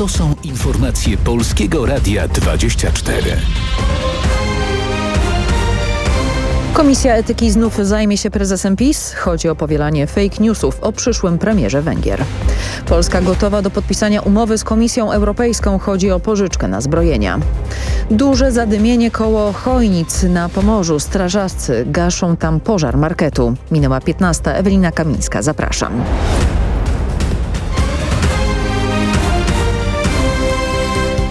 To są informacje Polskiego Radia 24. Komisja Etyki znów zajmie się prezesem PiS. Chodzi o powielanie fake newsów o przyszłym premierze Węgier. Polska gotowa do podpisania umowy z Komisją Europejską. Chodzi o pożyczkę na zbrojenia. Duże zadymienie koło Chojnic na Pomorzu. Strażacy gaszą tam pożar marketu. Minęła 15. Ewelina Kamińska. Zapraszam.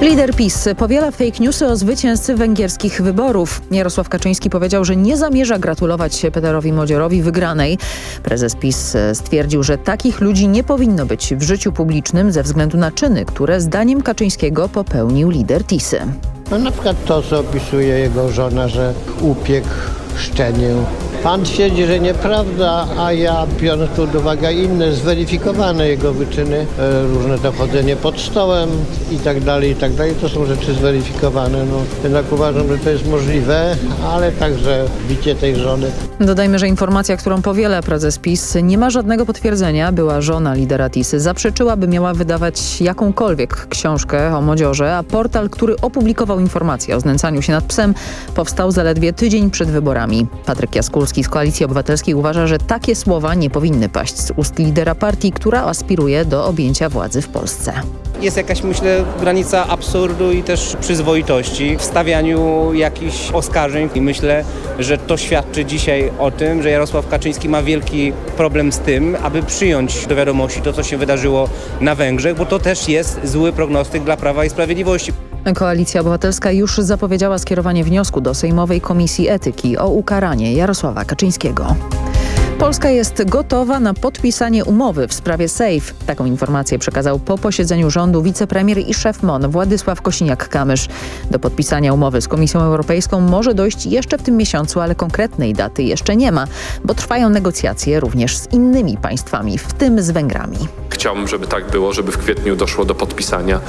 Lider PiS powiela fake newsy o zwycięzcy węgierskich wyborów. Jarosław Kaczyński powiedział, że nie zamierza gratulować Peterowi Modziorowi wygranej. Prezes PiS stwierdził, że takich ludzi nie powinno być w życiu publicznym ze względu na czyny, które zdaniem Kaczyńskiego popełnił lider TISy. No na przykład to, co opisuje jego żona, że upiekł szczenię Pan twierdzi, że nieprawda, a ja biorąc pod uwagę inne zweryfikowane jego wyczyny, e, różne dochodzenie pod stołem i tak dalej, i tak dalej, to są rzeczy zweryfikowane. No, jednak uważam, że to jest możliwe, ale także bicie tej żony. Dodajmy, że informacja, którą powiela prezes PiS nie ma żadnego potwierdzenia. Była żona lidera TISy. Zaprzeczyła, by miała wydawać jakąkolwiek książkę o modziorze, a portal, który opublikował informację o znęcaniu się nad psem powstał zaledwie tydzień przed wyborami. Patryk Jaskul Polski z Koalicji Obywatelskiej uważa, że takie słowa nie powinny paść z ust lidera partii, która aspiruje do objęcia władzy w Polsce. Jest jakaś, myślę, granica absurdu i też przyzwoitości w stawianiu jakichś oskarżeń i myślę, że to świadczy dzisiaj o tym, że Jarosław Kaczyński ma wielki problem z tym, aby przyjąć do wiadomości to, co się wydarzyło na Węgrzech, bo to też jest zły prognostyk dla Prawa i Sprawiedliwości. Koalicja Obywatelska już zapowiedziała skierowanie wniosku do Sejmowej Komisji Etyki o ukaranie Jarosława Kaczyńskiego. Polska jest gotowa na podpisanie umowy w sprawie SAFE. Taką informację przekazał po posiedzeniu rządu wicepremier i szef MON Władysław Kosiniak-Kamysz. Do podpisania umowy z Komisją Europejską może dojść jeszcze w tym miesiącu, ale konkretnej daty jeszcze nie ma, bo trwają negocjacje również z innymi państwami, w tym z Węgrami. Chciałbym, żeby tak było, żeby w kwietniu doszło do podpisania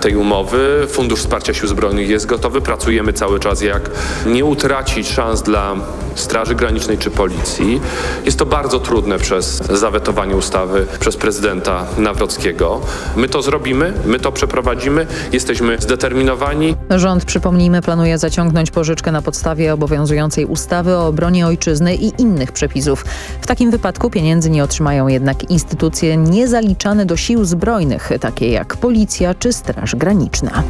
tej umowy. Fundusz Wsparcia Sił Zbrojnych jest gotowy. Pracujemy cały czas, jak nie utracić szans dla Straży Granicznej czy Policji. Jest to bardzo trudne przez zawetowanie ustawy przez prezydenta Nawrockiego. My to zrobimy, my to przeprowadzimy, jesteśmy zdeterminowani. Rząd, przypomnijmy, planuje zaciągnąć pożyczkę na podstawie obowiązującej ustawy o obronie ojczyzny i innych przepisów. W takim wypadku pieniędzy nie otrzymają jednak instytucje niezaliczane do sił zbrojnych, takie jak policja czy Straż Graniczna.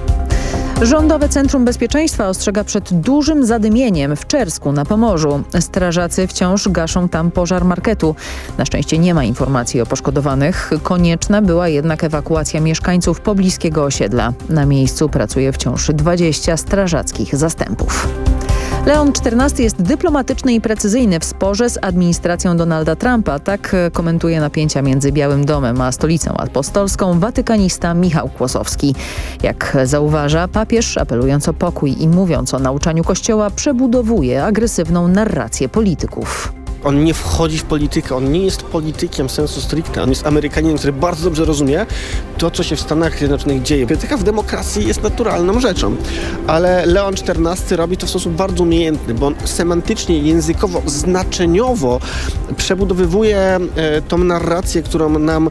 Rządowe Centrum Bezpieczeństwa ostrzega przed dużym zadymieniem w Czersku na Pomorzu. Strażacy wciąż gaszą tam pożar marketu. Na szczęście nie ma informacji o poszkodowanych. Konieczna była jednak ewakuacja mieszkańców pobliskiego osiedla. Na miejscu pracuje wciąż 20 strażackich zastępów. Leon XIV jest dyplomatyczny i precyzyjny w sporze z administracją Donalda Trumpa. Tak komentuje napięcia między Białym Domem a stolicą apostolską watykanista Michał Kłosowski. Jak zauważa, papież apelując o pokój i mówiąc o nauczaniu Kościoła przebudowuje agresywną narrację polityków. On nie wchodzi w politykę, on nie jest politykiem sensu stricte. On jest Amerykaninem, który bardzo dobrze rozumie to, co się w Stanach Zjednoczonych dzieje. Krytyka w demokracji jest naturalną rzeczą, ale Leon XIV robi to w sposób bardzo umiejętny, bo on semantycznie, językowo, znaczeniowo przebudowywuje e, tą narrację, którą nam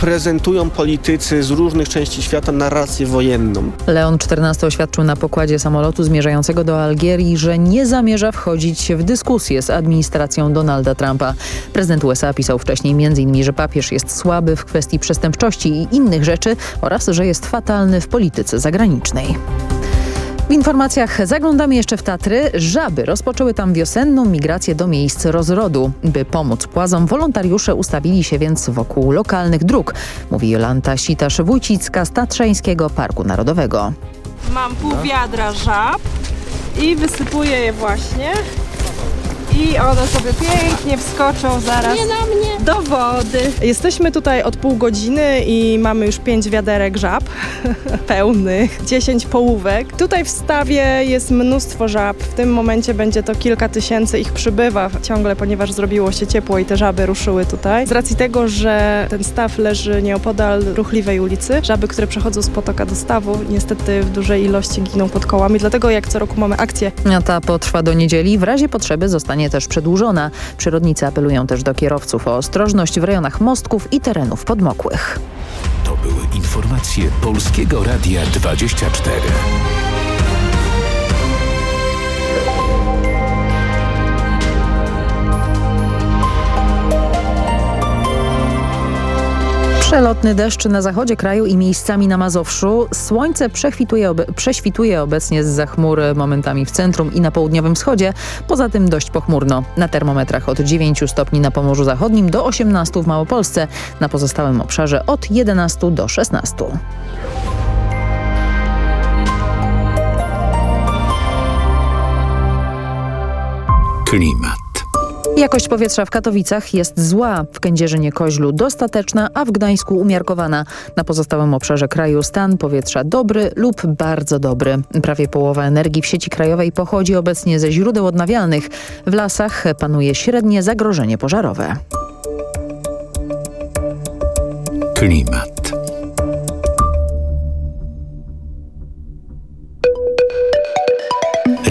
prezentują politycy z różnych części świata, narrację wojenną. Leon XIV oświadczył na pokładzie samolotu zmierzającego do Algierii, że nie zamierza wchodzić w dyskusję z administracją do Donalda Trumpa. Prezydent USA pisał wcześniej m.in., że papież jest słaby w kwestii przestępczości i innych rzeczy oraz, że jest fatalny w polityce zagranicznej. W informacjach zaglądamy jeszcze w Tatry. Żaby rozpoczęły tam wiosenną migrację do miejsc rozrodu. By pomóc płazom, wolontariusze ustawili się więc wokół lokalnych dróg, mówi Jolanta Sitasz-Wójcicka z Tatrzańskiego Parku Narodowego. Mam pół wiadra żab i wysypuję je właśnie i one sobie pięknie wskoczą zaraz do wody. Jesteśmy tutaj od pół godziny i mamy już pięć wiaderek żab pełnych, 10 połówek. Tutaj w stawie jest mnóstwo żab. W tym momencie będzie to kilka tysięcy ich przybywa ciągle, ponieważ zrobiło się ciepło i te żaby ruszyły tutaj. Z racji tego, że ten staw leży nieopodal ruchliwej ulicy, żaby, które przechodzą z potoka do stawu, niestety w dużej ilości giną pod kołami. Dlatego jak co roku mamy akcję. A ta potrwa do niedzieli. W razie potrzeby zostanie zostanie też przedłużona. Przyrodnicy apelują też do kierowców o ostrożność w rejonach mostków i terenów podmokłych. To były informacje Polskiego Radia 24. Przelotny deszcz na zachodzie kraju i miejscami na Mazowszu. Słońce obe prześwituje obecnie z za chmury momentami w centrum i na południowym wschodzie. Poza tym dość pochmurno. Na termometrach od 9 stopni na Pomorzu Zachodnim do 18 w Małopolsce. Na pozostałym obszarze od 11 do 16. Klimat. Jakość powietrza w Katowicach jest zła, w Kędzierzynie-Koźlu dostateczna, a w Gdańsku umiarkowana. Na pozostałym obszarze kraju stan powietrza dobry lub bardzo dobry. Prawie połowa energii w sieci krajowej pochodzi obecnie ze źródeł odnawialnych. W lasach panuje średnie zagrożenie pożarowe. Klimat.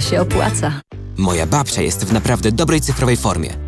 się opłaca. Moja babcia jest w naprawdę dobrej cyfrowej formie.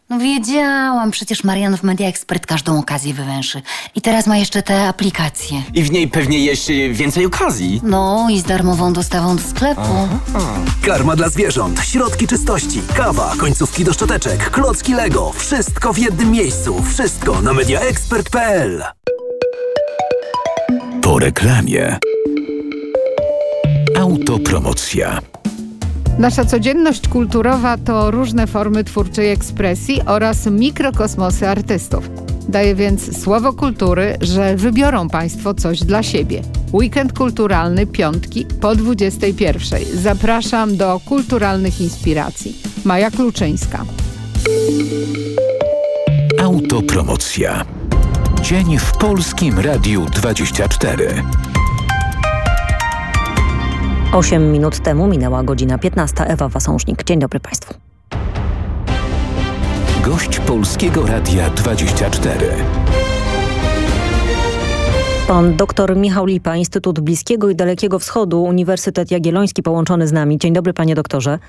No wiedziałam, przecież Marian w Media Expert każdą okazję wywęszy. I teraz ma jeszcze te aplikacje. I w niej pewnie jeszcze więcej okazji. No i z darmową dostawą do sklepu. Aha. Karma dla zwierząt, środki czystości, kawa, końcówki do szczoteczek, klocki Lego. Wszystko w jednym miejscu. Wszystko na mediaexpert.pl Po reklamie. Autopromocja. Nasza codzienność kulturowa to różne formy twórczej ekspresji oraz mikrokosmosy artystów. Daję więc słowo kultury, że wybiorą Państwo coś dla siebie. Weekend kulturalny piątki po 21. Zapraszam do kulturalnych inspiracji. Maja Kluczyńska. Autopromocja. Dzień w Polskim Radiu 24. 8 minut temu minęła godzina 15. Ewa Wasążnik. Dzień dobry Państwu. Gość Polskiego Radia 24. Pan dr Michał Lipa, Instytut Bliskiego i Dalekiego Wschodu, Uniwersytet Jagielloński połączony z nami. Dzień dobry panie doktorze.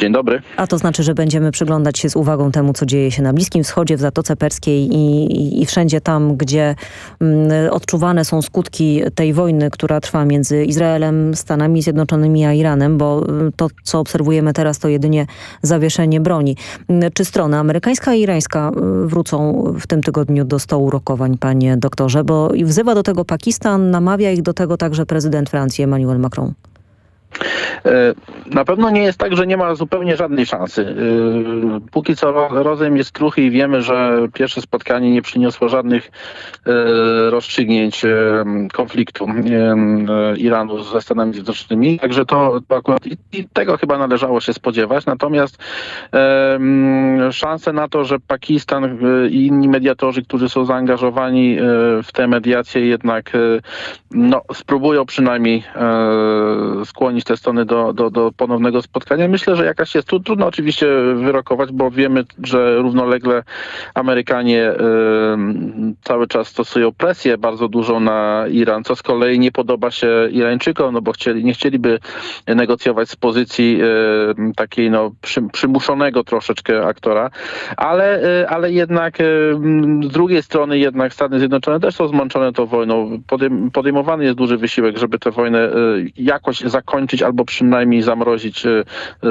Dzień dobry. A to znaczy, że będziemy przyglądać się z uwagą temu, co dzieje się na Bliskim Wschodzie, w Zatoce Perskiej i, i, i wszędzie tam, gdzie mm, odczuwane są skutki tej wojny, która trwa między Izraelem, Stanami Zjednoczonymi a Iranem, bo mm, to, co obserwujemy teraz, to jedynie zawieszenie broni. Mm, czy strona amerykańska i irańska wrócą w tym tygodniu do stołu rokowań, panie doktorze? Bo wzywa do tego Pakistan, namawia ich do tego także prezydent Francji Emmanuel Macron. Na pewno nie jest tak, że nie ma zupełnie żadnej szansy. Póki co rozejm jest kruchy i wiemy, że pierwsze spotkanie nie przyniosło żadnych rozstrzygnięć konfliktu Iranu ze Stanami Zjednoczonymi. Także to, to akurat i tego chyba należało się spodziewać. Natomiast szanse na to, że Pakistan i inni mediatorzy, którzy są zaangażowani w te mediacje jednak no, spróbują przynajmniej skłonić te strony do, do, do ponownego spotkania. Myślę, że jakaś jest. Tu trudno oczywiście wyrokować, bo wiemy, że równolegle Amerykanie y, cały czas stosują presję bardzo dużą na Iran, co z kolei nie podoba się Irańczykom, no bo chcieli, nie chcieliby negocjować z pozycji y, takiej no, przy, przymuszonego troszeczkę aktora, ale, y, ale jednak z drugiej strony jednak Stany Zjednoczone też są zmęczone tą wojną. Podejm podejmowany jest duży wysiłek, żeby tę wojnę jakoś zakończyć albo przynajmniej zamrozić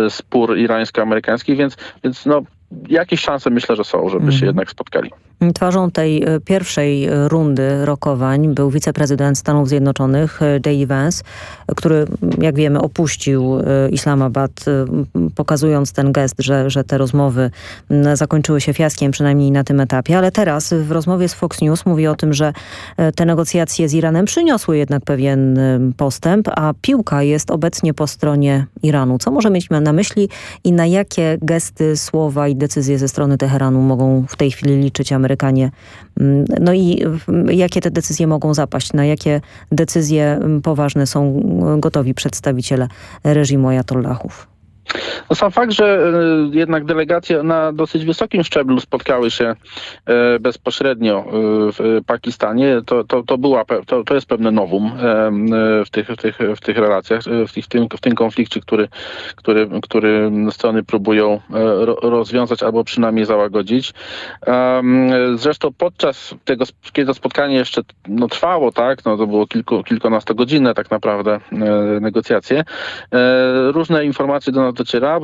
spór irańsko-amerykański, więc, więc no, jakieś szanse myślę, że są, żeby się mhm. jednak spotkali. Twarzą tej e, pierwszej e, rundy rokowań był wiceprezydent Stanów Zjednoczonych e, Dave Vance, który jak wiemy opuścił Islamabad, pokazując ten gest, że, że te rozmowy zakończyły się fiaskiem, przynajmniej na tym etapie. Ale teraz w rozmowie z Fox News mówi o tym, że te negocjacje z Iranem przyniosły jednak pewien postęp, a piłka jest obecnie po stronie Iranu. Co może mieć na myśli i na jakie gesty, słowa i decyzje ze strony Teheranu mogą w tej chwili liczyć Amerykanie. Mm, no i jakie te decyzje mogą zapaść? Na jakie decyzje mm, poważne są gotowi przedstawiciele reżimu ajatollahów? No sam fakt, że e, jednak delegacje na dosyć wysokim szczeblu spotkały się e, bezpośrednio e, w Pakistanie, to, to, to, była, to, to jest pewne nowum w tych, w tych, w tych relacjach, w, tym, w tym konflikcie, który, który, który strony próbują rozwiązać albo przynajmniej załagodzić. Zresztą podczas tego, kiedy to spotkanie jeszcze no, trwało, tak, no, to było kilku, kilkunastogodzinne tak naprawdę negocjacje, różne informacje do nas docierały,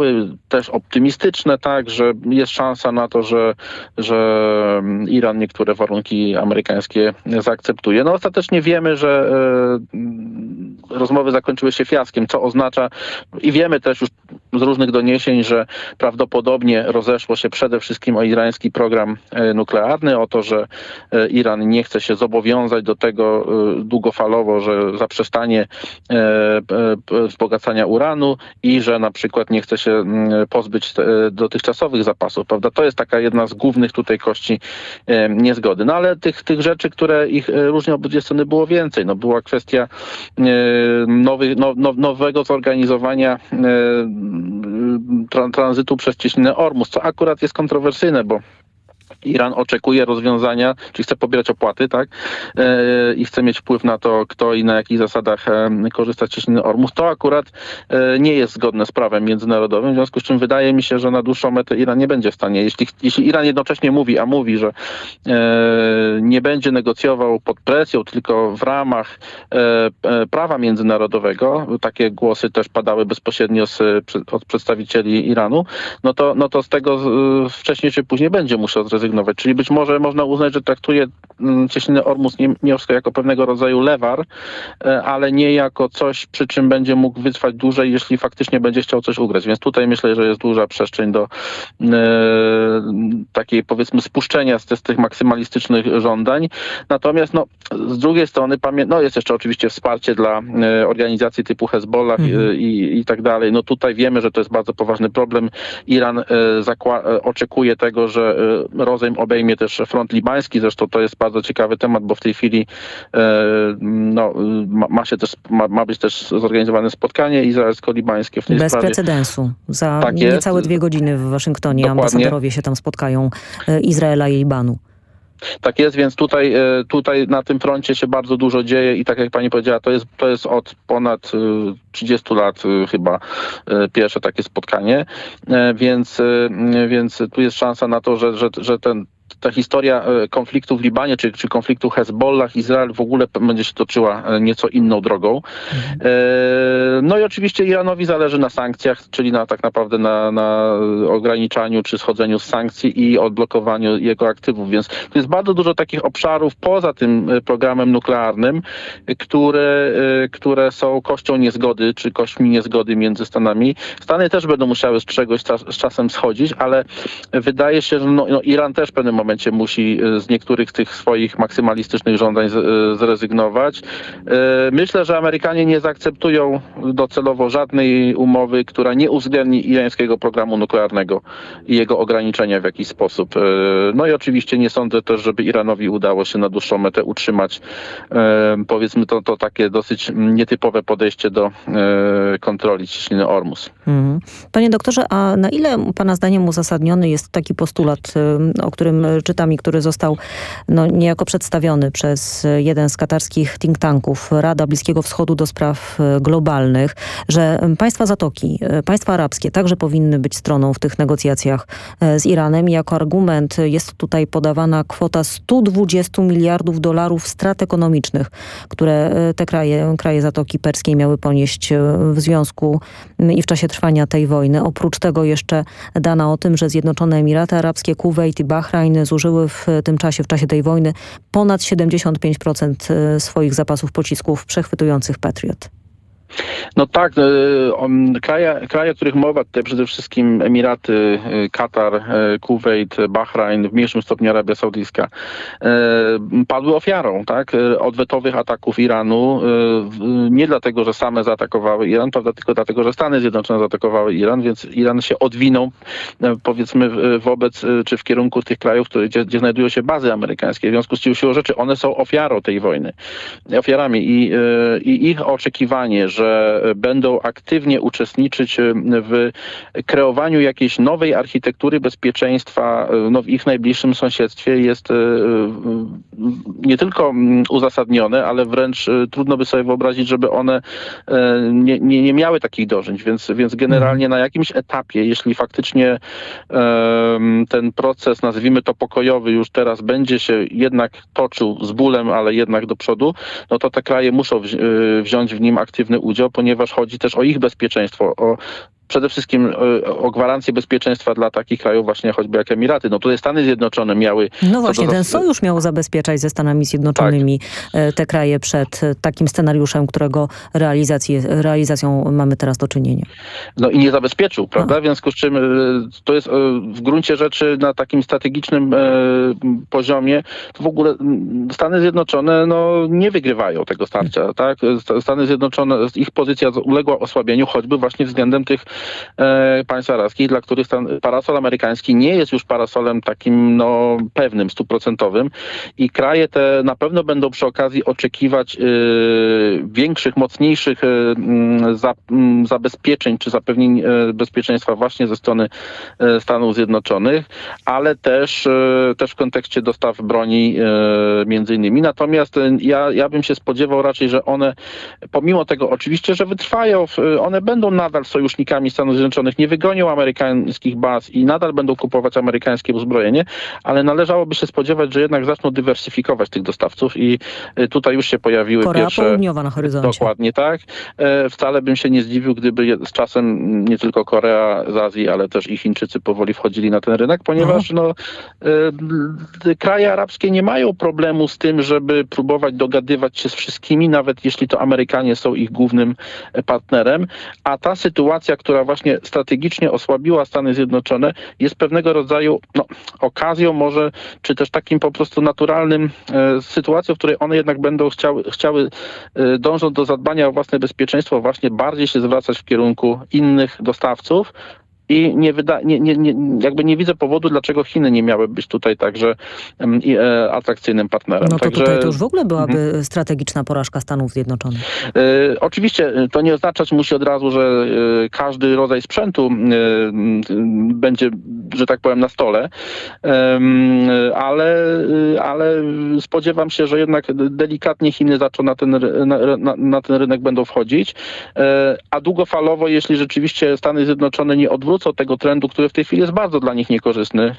też optymistyczne, tak, że jest szansa na to, że, że Iran niektóre warunki amerykańskie zaakceptuje. No ostatecznie wiemy, że e, rozmowy zakończyły się fiaskiem, co oznacza i wiemy też już z różnych doniesień, że prawdopodobnie rozeszło się przede wszystkim o irański program e, nuklearny, o to, że e, Iran nie chce się zobowiązać do tego długofalowo, że zaprzestanie wzbogacania uranu i że na przykład nie chce się mm, pozbyć e, dotychczasowych zapasów, prawda? To jest taka jedna z głównych tutaj kości e, niezgody. No ale tych, tych rzeczy, które ich e, różnią obydwie strony było więcej. No była kwestia nowy, no, no, nowego zorganizowania tranzytu przez cieśninę Ormus, co akurat jest kontrowersyjne, bo Iran oczekuje rozwiązania, czyli chce pobierać opłaty, tak? E, I chce mieć wpływ na to, kto i na jakich zasadach e, korzysta z cieśniny Ormus. To akurat e, nie jest zgodne z prawem międzynarodowym, w związku z czym wydaje mi się, że na dłuższą metę Iran nie będzie w stanie. Jeśli, jeśli Iran jednocześnie mówi, a mówi, że nie będzie negocjował pod presją, tylko w ramach prawa międzynarodowego, takie głosy też padały bezpośrednio z, od przedstawicieli Iranu, no to, no to z tego wcześniej czy później będzie musiał zrezygnować Czyli być może można uznać, że traktuje mm, cieśninę Ormus Niemiowska jako pewnego rodzaju lewar, e, ale nie jako coś, przy czym będzie mógł wytrwać dłużej, jeśli faktycznie będzie chciał coś ugrać. Więc tutaj myślę, że jest duża przestrzeń do e, takiej powiedzmy spuszczenia z, z tych maksymalistycznych żądań. Natomiast no, z drugiej strony no, jest jeszcze oczywiście wsparcie dla e, organizacji typu Hezbollah mhm. i, i tak dalej. No tutaj wiemy, że to jest bardzo poważny problem. Iran e, oczekuje tego, że e, obejmie też front libański. Zresztą to jest bardzo ciekawy temat, bo w tej chwili e, no, ma, ma się też, ma, ma, być też zorganizowane spotkanie izraelsko-libańskie w tej Bez sprawie. precedensu. Za tak niecałe dwie godziny w Waszyngtonie Dokładnie. ambasadorowie się tam spotkają e, Izraela i Libanu. Tak jest, więc tutaj, e, tutaj na tym froncie się bardzo dużo dzieje i tak jak pani powiedziała, to jest, to jest od ponad 30 lat chyba pierwsze takie spotkanie, więc, więc tu jest szansa na to, że, że, że ten ta historia e, konfliktu w Libanie, czy, czy konfliktu Hezbollah, Izrael w ogóle będzie się toczyła e, nieco inną drogą. Mhm. No i oczywiście Iranowi zależy na sankcjach, czyli na tak naprawdę na, na ograniczaniu czy schodzeniu z sankcji i odblokowaniu jego aktywów. Więc tu jest bardzo dużo takich obszarów poza tym programem nuklearnym, które, które są kością niezgody, czy kośćmi niezgody między Stanami. Stany też będą musiały z czegoś z czasem schodzić, ale wydaje się, że no, no Iran też w pewnym momencie momencie musi z niektórych z tych swoich maksymalistycznych żądań zrezygnować. Myślę, że Amerykanie nie zaakceptują docelowo żadnej umowy, która nie uwzględni irańskiego programu nuklearnego i jego ograniczenia w jakiś sposób. No i oczywiście nie sądzę też, żeby Iranowi udało się na dłuższą metę utrzymać powiedzmy to, to takie dosyć nietypowe podejście do kontroli ciśniny Ormus. Mhm. Panie doktorze, a na ile pana zdaniem uzasadniony jest taki postulat, o którym czytam i który został no, niejako przedstawiony przez jeden z katarskich think tanków, Rada Bliskiego Wschodu do spraw globalnych, że państwa Zatoki, państwa arabskie także powinny być stroną w tych negocjacjach z Iranem jako argument jest tutaj podawana kwota 120 miliardów dolarów strat ekonomicznych, które te kraje, kraje Zatoki Perskiej miały ponieść w związku i w czasie trwania tej wojny. Oprócz tego jeszcze dana o tym, że Zjednoczone Emiraty Arabskie, Kuwait i Bahrajn zużyły w tym czasie, w czasie tej wojny ponad 75% swoich zapasów pocisków przechwytujących Patriot. No tak, e, kraje, kraje, o których mowa, tutaj przede wszystkim Emiraty, e, Katar, e, Kuwait, Bahrajn, w mniejszym stopniu Arabia Saudyjska, padły ofiarą tak, odwetowych ataków Iranu. Nie dlatego, że same zaatakowały Iran, prawda, tylko dlatego, że Stany Zjednoczone zaatakowały Iran, więc Iran się odwinął powiedzmy wobec, czy w kierunku tych krajów, które, gdzie, gdzie znajdują się bazy amerykańskie. W związku z czym siłą rzeczy one są ofiarą tej wojny. Ofiarami i, i ich oczekiwanie, że że będą aktywnie uczestniczyć w kreowaniu jakiejś nowej architektury bezpieczeństwa no, w ich najbliższym sąsiedztwie jest e, nie tylko mm, uzasadnione, ale wręcz e, trudno by sobie wyobrazić, żeby one e, nie, nie, nie miały takich dążeń. Więc, więc generalnie na jakimś etapie, jeśli faktycznie ten proces, nazwijmy to pokojowy, już teraz będzie się jednak toczył z bólem, ale jednak do przodu, no to te kraje muszą wziąć w nim aktywny udział udział, ponieważ chodzi też o ich bezpieczeństwo, o przede wszystkim e, o gwarancję bezpieczeństwa dla takich krajów właśnie choćby jak Emiraty. No tutaj Stany Zjednoczone miały... No właśnie, ten sojusz miał zabezpieczać ze Stanami Zjednoczonymi tak. te kraje przed e, takim scenariuszem, którego realizację, realizacją mamy teraz do czynienia. No i nie zabezpieczył, prawda? W związku z czym to jest w gruncie rzeczy na takim strategicznym poziomie w ogóle Stany Zjednoczone no, nie wygrywają tego starcia, tak? Stany Zjednoczone, ich pozycja uległa osłabieniu choćby właśnie względem tych e, państw arabskich, dla których ten parasol amerykański nie jest już parasolem takim no, pewnym, stuprocentowym i kraje te na pewno będą przy okazji oczekiwać e, większych, mocniejszych e, za, zabezpieczeń czy zapewnień e, bezpieczeństwa właśnie ze strony e, Stanów Zjednoczonych, ale też, e, też w kontekście dostaw broni między innymi. Natomiast ja, ja bym się spodziewał raczej, że one pomimo tego oczywiście, że wytrwają, one będą nadal sojusznikami Stanów Zjednoczonych nie wygonią amerykańskich baz i nadal będą kupować amerykańskie uzbrojenie, ale należałoby się spodziewać, że jednak zaczną dywersyfikować tych dostawców i y, tutaj już się pojawiły Korea pierwsze... Południowa na horyzoncie. Dokładnie tak. E, wcale bym się nie zdziwił, gdyby z czasem nie tylko Korea z Azji, ale też i Chińczycy powoli wchodzili na ten rynek, ponieważ no, e, kraje arabskie nie mają problemu z tym, żeby próbować dogadywać się z wszystkimi, nawet jeśli to Amerykanie są ich głównym partnerem, a ta sytuacja, która właśnie strategicznie osłabiła Stany Zjednoczone, jest pewnego rodzaju no, okazją może, czy też takim po prostu naturalnym e, sytuacją, w której one jednak będą chciały, chciały e, dążąc do zadbania o własne bezpieczeństwo, właśnie bardziej się zwracać w kierunku innych dostawców, i nie, wyda, nie, nie, nie, jakby nie widzę powodu, dlaczego Chiny nie miały być tutaj także e, atrakcyjnym partnerem. No to także, tutaj to już w ogóle byłaby mhm. strategiczna porażka Stanów Zjednoczonych. E, oczywiście to nie oznaczać musi od razu, że e, każdy rodzaj sprzętu e, będzie, że tak powiem, na stole, ale, ale spodziewam się, że jednak delikatnie Chiny zaczną na ten, na, na, na ten rynek będą wchodzić, e, a długofalowo, jeśli rzeczywiście Stany Zjednoczone nie odwrócą odwrócą tego trendu, który w tej chwili jest bardzo dla nich niekorzystny e,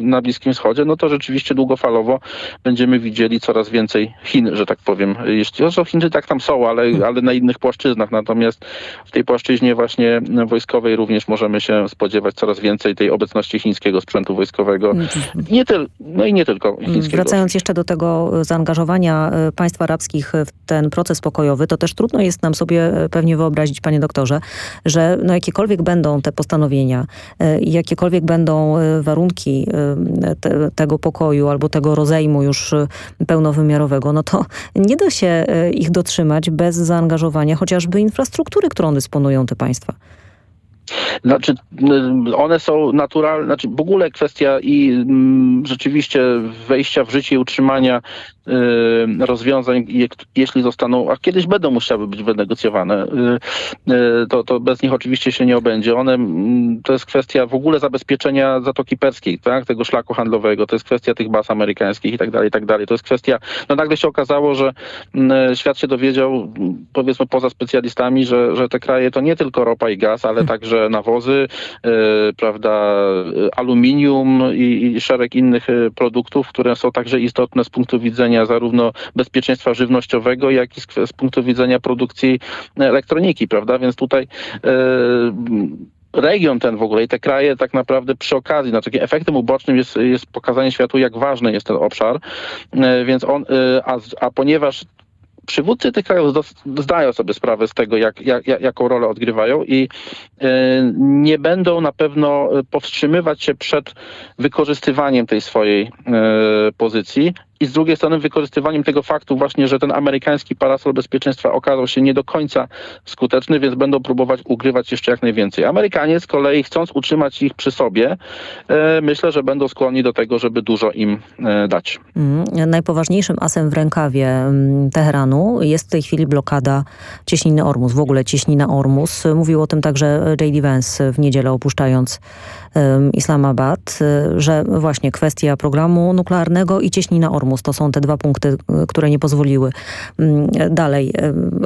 na Bliskim Wschodzie, no to rzeczywiście długofalowo będziemy widzieli coraz więcej Chin, że tak powiem. Jeśli zresztą Chiny tak tam są, ale, hmm. ale na innych płaszczyznach. Natomiast w tej płaszczyźnie właśnie wojskowej również możemy się spodziewać coraz więcej tej obecności chińskiego sprzętu wojskowego. Nie tyl, no i nie tylko chińskiego. Wracając jeszcze do tego zaangażowania państw arabskich w ten proces pokojowy, to też trudno jest nam sobie pewnie wyobrazić, panie doktorze, że no jakiekolwiek będą te postanowienia, jakiekolwiek będą warunki te, tego pokoju albo tego rozejmu już pełnowymiarowego, no to nie da się ich dotrzymać bez zaangażowania chociażby infrastruktury, którą dysponują te państwa. Znaczy, one są naturalne, znaczy w ogóle kwestia i rzeczywiście wejścia w życie i utrzymania rozwiązań, jeśli zostaną, a kiedyś będą musiały być wynegocjowane, y, y, to, to bez nich oczywiście się nie obędzie. One, mm, to jest kwestia w ogóle zabezpieczenia Zatoki Perskiej, tak, tego szlaku handlowego, to jest kwestia tych baz amerykańskich i tak dalej, i tak dalej. To jest kwestia, no nagle się okazało, że mm, świat się dowiedział, powiedzmy poza specjalistami, że, że te kraje to nie tylko ropa i gaz, ale hmm. także nawozy, prawda, aluminium i, i szereg innych produktów, które są także istotne z punktu widzenia zarówno bezpieczeństwa żywnościowego, jak i z, z punktu widzenia produkcji elektroniki, prawda? Więc tutaj e, region ten w ogóle i te kraje tak naprawdę przy okazji, znaczy efektem ubocznym jest, jest pokazanie światu, jak ważny jest ten obszar, więc on, a, a ponieważ przywódcy tych krajów zdają sobie sprawę z tego, jak, jak, jaką rolę odgrywają i e, nie będą na pewno powstrzymywać się przed wykorzystywaniem tej swojej e, pozycji i z drugiej strony wykorzystywaniem tego faktu właśnie, że ten amerykański parasol bezpieczeństwa okazał się nie do końca skuteczny, więc będą próbować ugrywać jeszcze jak najwięcej. Amerykanie z kolei chcąc utrzymać ich przy sobie, e, myślę, że będą skłonni do tego, żeby dużo im e, dać. Mm, najpoważniejszym asem w rękawie mm, Teheranu jest w tej chwili blokada cieśniny Ormus, w ogóle cieśnina Ormus. Mówił o tym także J.D. Vance w niedzielę opuszczając Islamabad, y, że właśnie kwestia programu nuklearnego i cieśnina Ormus to są te dwa punkty, y, które nie pozwoliły mm, dalej,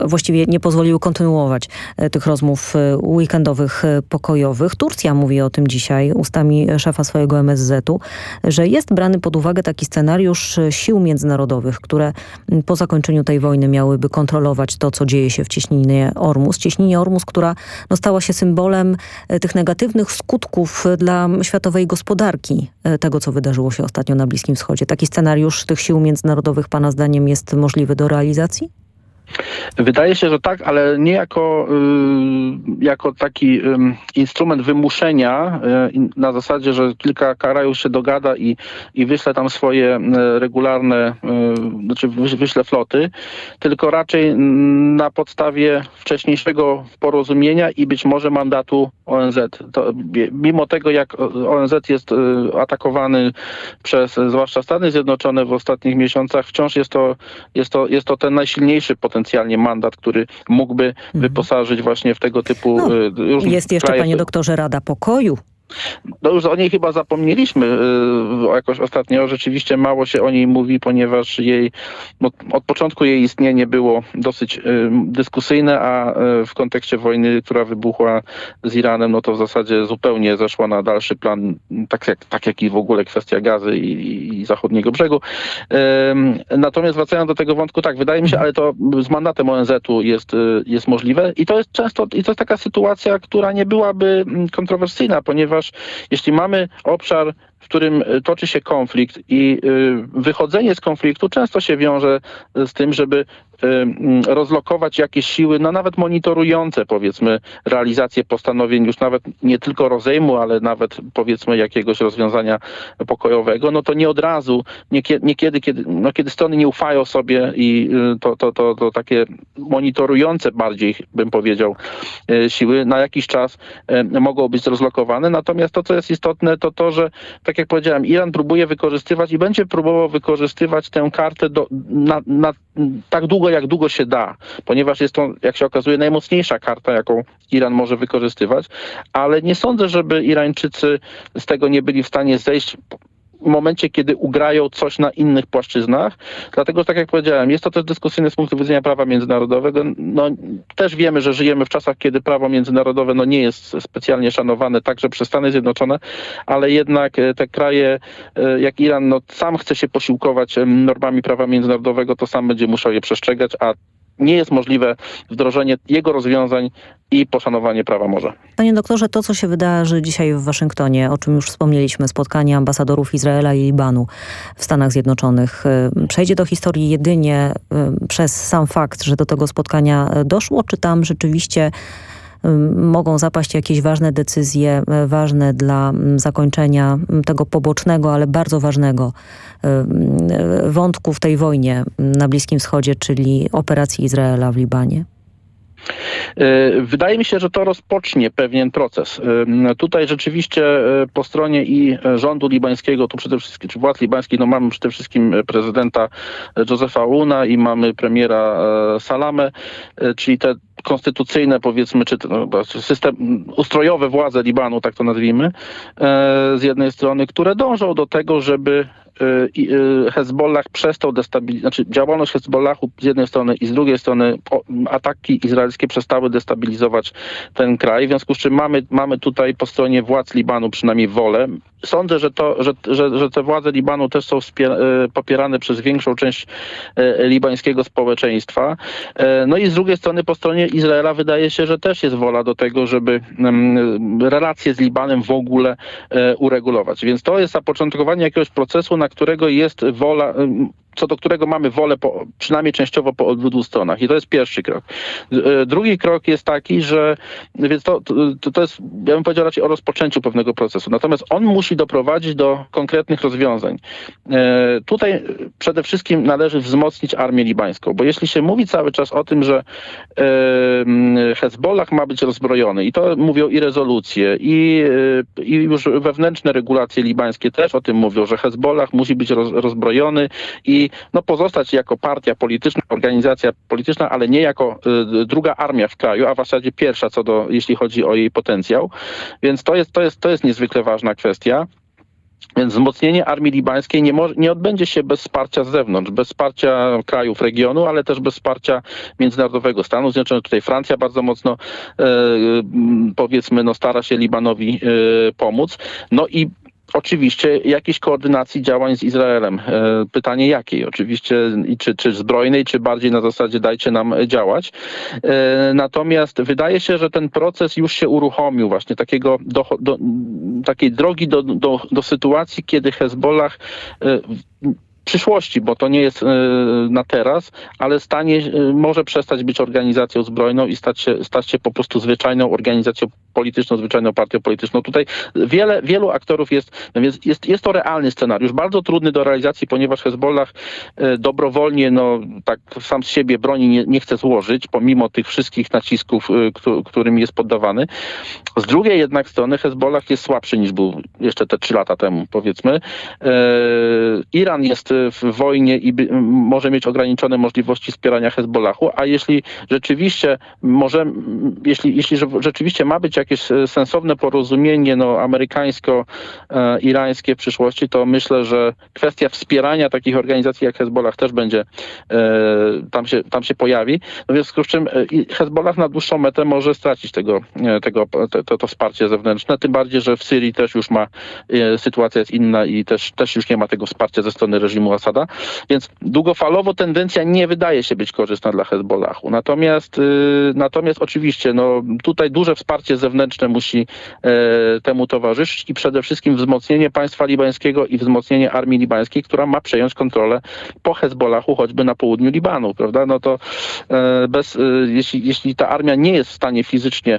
y, właściwie nie pozwoliły kontynuować tych rozmów weekendowych, pokojowych. Turcja mówi o tym dzisiaj ustami szefa swojego MSZ-u, że jest brany pod uwagę taki scenariusz sił międzynarodowych, które mm, po zakończeniu tej wojny miałyby kontrolować to, co dzieje się w cieśninie Ormus. Cieśninie Ormus, która no, stała się symbolem tych negatywnych skutków dla światowej gospodarki e, tego, co wydarzyło się ostatnio na Bliskim Wschodzie. Taki scenariusz tych sił międzynarodowych Pana zdaniem jest możliwy do realizacji? Wydaje się, że tak, ale nie jako, y, jako taki instrument wymuszenia y, na zasadzie, że kilka krajów się dogada i, i wyśle tam swoje y, regularne, znaczy wyśle floty, tylko raczej na podstawie wcześniejszego porozumienia i być może mandatu ONZ. To, mimo tego, jak ONZ jest atakowany przez zwłaszcza Stany Zjednoczone w ostatnich miesiącach, wciąż jest to, jest to, jest to ten najsilniejszy potencjał potencjalnie mandat, który mógłby mhm. wyposażyć właśnie w tego typu... No, y, jest jeszcze, kraje. panie doktorze, Rada Pokoju no już o niej chyba zapomnieliśmy yy, jakoś ostatnio. Rzeczywiście mało się o niej mówi, ponieważ jej no, od początku jej istnienie było dosyć yy, dyskusyjne, a yy, w kontekście wojny, która wybuchła z Iranem, no to w zasadzie zupełnie zeszła na dalszy plan, tak jak, tak jak i w ogóle kwestia gazy i, i zachodniego brzegu. Natomiast wracając do tego wątku, tak, wydaje mi się, ale to z mandatem ONZ-u jest, y, jest możliwe i to jest często, i to jest taka sytuacja, która nie byłaby mm, kontrowersyjna, ponieważ ponieważ jeśli mamy obszar w którym e, toczy się konflikt i e, wychodzenie z konfliktu często się wiąże z tym, żeby e, rozlokować jakieś siły, no nawet monitorujące powiedzmy realizację postanowień już nawet nie tylko rozejmu, ale nawet powiedzmy jakiegoś rozwiązania pokojowego, no to nie od razu, niekiedy, kiedy, no kiedy strony nie ufają sobie i to, to, to, to takie monitorujące bardziej bym powiedział siły na jakiś czas mogą być rozlokowane. Natomiast to, co jest istotne, to to, że tak jak powiedziałem, Iran próbuje wykorzystywać i będzie próbował wykorzystywać tę kartę do, na, na, tak długo, jak długo się da, ponieważ jest to, jak się okazuje, najmocniejsza karta, jaką Iran może wykorzystywać, ale nie sądzę, żeby Irańczycy z tego nie byli w stanie zejść momencie, kiedy ugrają coś na innych płaszczyznach. Dlatego, tak jak powiedziałem, jest to też dyskusyjne z punktu widzenia prawa międzynarodowego. No, też wiemy, że żyjemy w czasach, kiedy prawo międzynarodowe no, nie jest specjalnie szanowane także przez Stany Zjednoczone, ale jednak e, te kraje e, jak Iran no, sam chce się posiłkować normami prawa międzynarodowego, to sam będzie musiał je przestrzegać, a nie jest możliwe wdrożenie jego rozwiązań i poszanowanie prawa morza. Panie doktorze, to co się wydarzy dzisiaj w Waszyngtonie, o czym już wspomnieliśmy, spotkanie ambasadorów Izraela i Libanu w Stanach Zjednoczonych, y, przejdzie do historii jedynie y, przez sam fakt, że do tego spotkania doszło, czy tam rzeczywiście mogą zapaść jakieś ważne decyzje, ważne dla zakończenia tego pobocznego, ale bardzo ważnego wątku w tej wojnie na Bliskim Wschodzie, czyli operacji Izraela w Libanie? E, wydaje mi się, że to rozpocznie pewien proces. E, tutaj rzeczywiście e, po stronie i rządu libańskiego, tu przede wszystkim, czy władz libańskich, no mamy przede wszystkim prezydenta Josefa Una i mamy premiera Salame, czyli te konstytucyjne, powiedzmy, czy no, system ustrojowe władze Libanu, tak to nazwijmy, z jednej strony, które dążą do tego, żeby Y, y, Hezbollah przestał destabilizować, znaczy działalność Hezbollahu z jednej strony i z drugiej strony ataki izraelskie przestały destabilizować ten kraj, w związku z czym mamy, mamy tutaj po stronie władz Libanu przynajmniej wolę. Sądzę, że, to, że, że, że te władze Libanu też są y, popierane przez większą część libańskiego społeczeństwa. No i z drugiej strony po stronie Izraela wydaje się, że też jest wola do tego, żeby mm, relacje z Libanem w ogóle uregulować. Więc to jest zapoczątkowanie jakiegoś procesu, na którego jest wola, co do którego mamy wolę po, przynajmniej częściowo po obydwu stronach. I to jest pierwszy krok. E, drugi krok jest taki, że więc to, to, to jest, ja bym powiedział raczej o rozpoczęciu pewnego procesu. Natomiast on musi doprowadzić do konkretnych rozwiązań. E, tutaj przede wszystkim należy wzmocnić armię libańską, bo jeśli się mówi cały czas o tym, że e, Hezbollah ma być rozbrojony i to mówią i rezolucje i, i już wewnętrzne regulacje libańskie też o tym mówią, że Hezbollah musi być roz, rozbrojony i no, pozostać jako partia polityczna, organizacja polityczna, ale nie jako y, druga armia w kraju, a w zasadzie pierwsza co do, jeśli chodzi o jej potencjał. Więc to jest, to jest, to jest niezwykle ważna kwestia. Więc wzmocnienie armii libańskiej nie, może, nie odbędzie się bez wsparcia z zewnątrz, bez wsparcia krajów regionu, ale też bez wsparcia międzynarodowego. Stanów Zjednoczonych, tutaj Francja bardzo mocno e, powiedzmy no, stara się Libanowi e, pomóc. No i Oczywiście jakiejś koordynacji działań z Izraelem. E, pytanie jakiej? Oczywiście czy, czy zbrojnej, czy bardziej na zasadzie dajcie nam działać. E, natomiast wydaje się, że ten proces już się uruchomił właśnie takiego do, do, takiej drogi do, do, do sytuacji, kiedy Hezbollah e, przyszłości, bo to nie jest na teraz, ale stanie, może przestać być organizacją zbrojną i stać się, stać się po prostu zwyczajną organizacją polityczną, zwyczajną partią polityczną. Tutaj wiele, wielu aktorów jest, no więc jest, jest to realny scenariusz, bardzo trudny do realizacji, ponieważ Hezbollah e, dobrowolnie, no tak sam z siebie broni nie, nie chce złożyć, pomimo tych wszystkich nacisków, e, którym jest poddawany. Z drugiej jednak strony Hezbollah jest słabszy niż był jeszcze te trzy lata temu, powiedzmy. E, Iran jest w wojnie i może mieć ograniczone możliwości wspierania Hezbollahu, a jeśli rzeczywiście może, jeśli, jeśli rzeczywiście ma być jakieś e, sensowne porozumienie no, amerykańsko-irańskie w przyszłości, to myślę, że kwestia wspierania takich organizacji jak Hezbollah też będzie tam się, tam się pojawi. No więc z czym Hezbollah na dłuższą metę może stracić tego, tego, to, to wsparcie zewnętrzne, tym bardziej, że w Syrii też już ma sytuacja jest inna i też, też już nie ma tego wsparcia ze strony reżimu Asada, więc długofalowo tendencja nie wydaje się być korzystna dla Hezbollahu. Natomiast, natomiast oczywiście no, tutaj duże wsparcie zewnętrzne musi e, temu towarzyszyć i przede wszystkim wzmocnienie państwa libańskiego i wzmocnienie armii libańskiej, która ma przejąć kontrolę po Hezbollahu, choćby na południu Libanu, prawda? No to e, bez, e, jeśli, jeśli ta armia nie jest w stanie fizycznie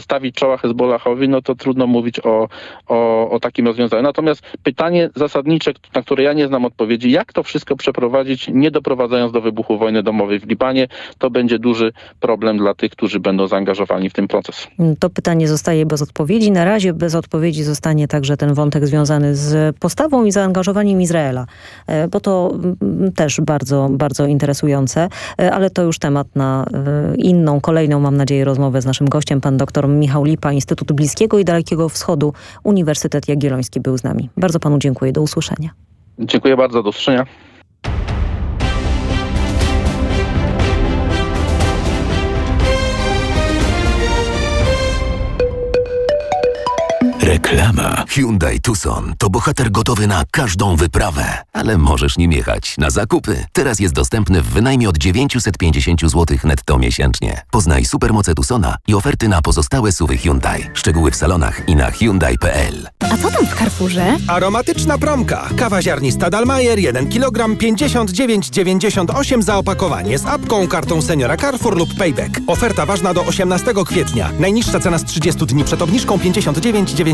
stawić czoła Hezbollahowi, no to trudno mówić o, o, o takim rozwiązaniu. Natomiast pytanie zasadnicze, na które ja nie znam odpowiedzi, jak to wszystko przeprowadzić, nie doprowadzając do wybuchu wojny domowej w Libanie, to będzie duży problem dla tych, którzy będą zaangażowani w ten proces. To pytanie zostaje bez odpowiedzi. Na razie bez odpowiedzi zostanie także ten wątek związany z postawą i zaangażowaniem Izraela, e, bo to mm, też bardzo, bardzo interesujące, e, ale to już temat na e, inną, kolejną, mam nadzieję, rozmowę z naszym gościem, pan dr Michał Lipa, Instytut Bliskiego i Dalekiego Wschodu, Uniwersytet Jagielloński był z nami. Bardzo panu dziękuję. Do usłyszenia. Dziękuję bardzo. Do usłyszenia. Reklama. Hyundai Tucson to bohater gotowy na każdą wyprawę, ale możesz nim jechać na zakupy. Teraz jest dostępny w wynajmie od 950 zł netto miesięcznie. Poznaj supermoce Tucsona i oferty na pozostałe suwy Hyundai. Szczegóły w salonach i na Hyundai.pl. A co tam w Carrefourze? Aromatyczna promka. Kawa ziarnista Dalmajer 1 kg 59,98 za opakowanie z apką, kartą seniora Carrefour lub Payback. Oferta ważna do 18 kwietnia. Najniższa cena z 30 dni przed obniżką 59,99.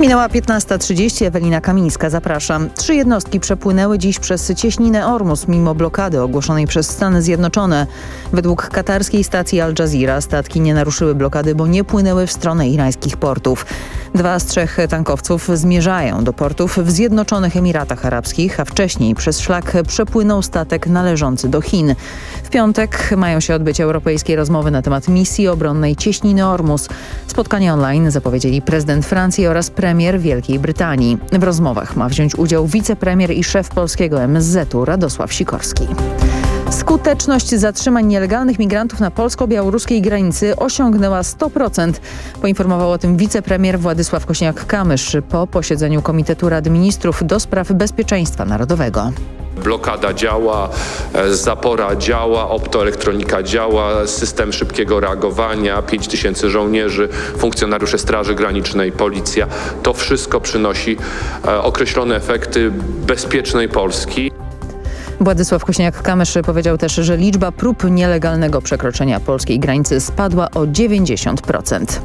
Minęła 15.30, Ewelina Kamińska, zapraszam. Trzy jednostki przepłynęły dziś przez cieśninę Ormus mimo blokady ogłoszonej przez Stany Zjednoczone. Według katarskiej stacji Al Jazeera statki nie naruszyły blokady, bo nie płynęły w stronę irańskich portów. Dwa z trzech tankowców zmierzają do portów w Zjednoczonych Emiratach Arabskich, a wcześniej przez szlak przepłynął statek należący do Chin. W piątek mają się odbyć europejskie rozmowy na temat misji obronnej cieśniny Ormus. Spotkanie online zapowiedzieli prezydent Francji oraz premier Wielkiej Brytanii. W rozmowach ma wziąć udział wicepremier i szef polskiego MSZ-u Radosław Sikorski. Skuteczność zatrzymań nielegalnych migrantów na polsko-białoruskiej granicy osiągnęła 100%. Poinformował o tym wicepremier Władysław Kośniak-Kamysz po posiedzeniu Komitetu Rady Ministrów do spraw bezpieczeństwa narodowego. Blokada działa, e, zapora działa, optoelektronika działa, system szybkiego reagowania, 5 tysięcy żołnierzy, funkcjonariusze Straży Granicznej, policja. To wszystko przynosi e, określone efekty bezpiecznej Polski. Władysław Kośniak-Kamysz powiedział też, że liczba prób nielegalnego przekroczenia polskiej granicy spadła o 90%.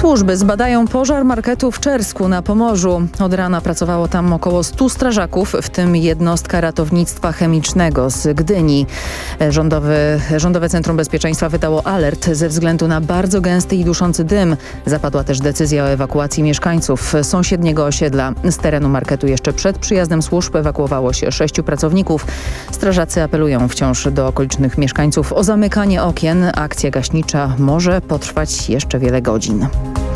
Służby zbadają pożar marketu w Czersku na Pomorzu. Od rana pracowało tam około 100 strażaków, w tym jednostka ratownictwa chemicznego z Gdyni. Rządowy, Rządowe Centrum Bezpieczeństwa wydało alert ze względu na bardzo gęsty i duszący dym. Zapadła też decyzja o ewakuacji mieszkańców sąsiedniego osiedla. Z terenu marketu jeszcze przed przyjazdem służb ewakuowało się sześciu pracowników. Strażacy apelują wciąż do okolicznych mieszkańców o zamykanie okien. Akcja gaśnicza może potrwać jeszcze wiele godzin. Ukraine.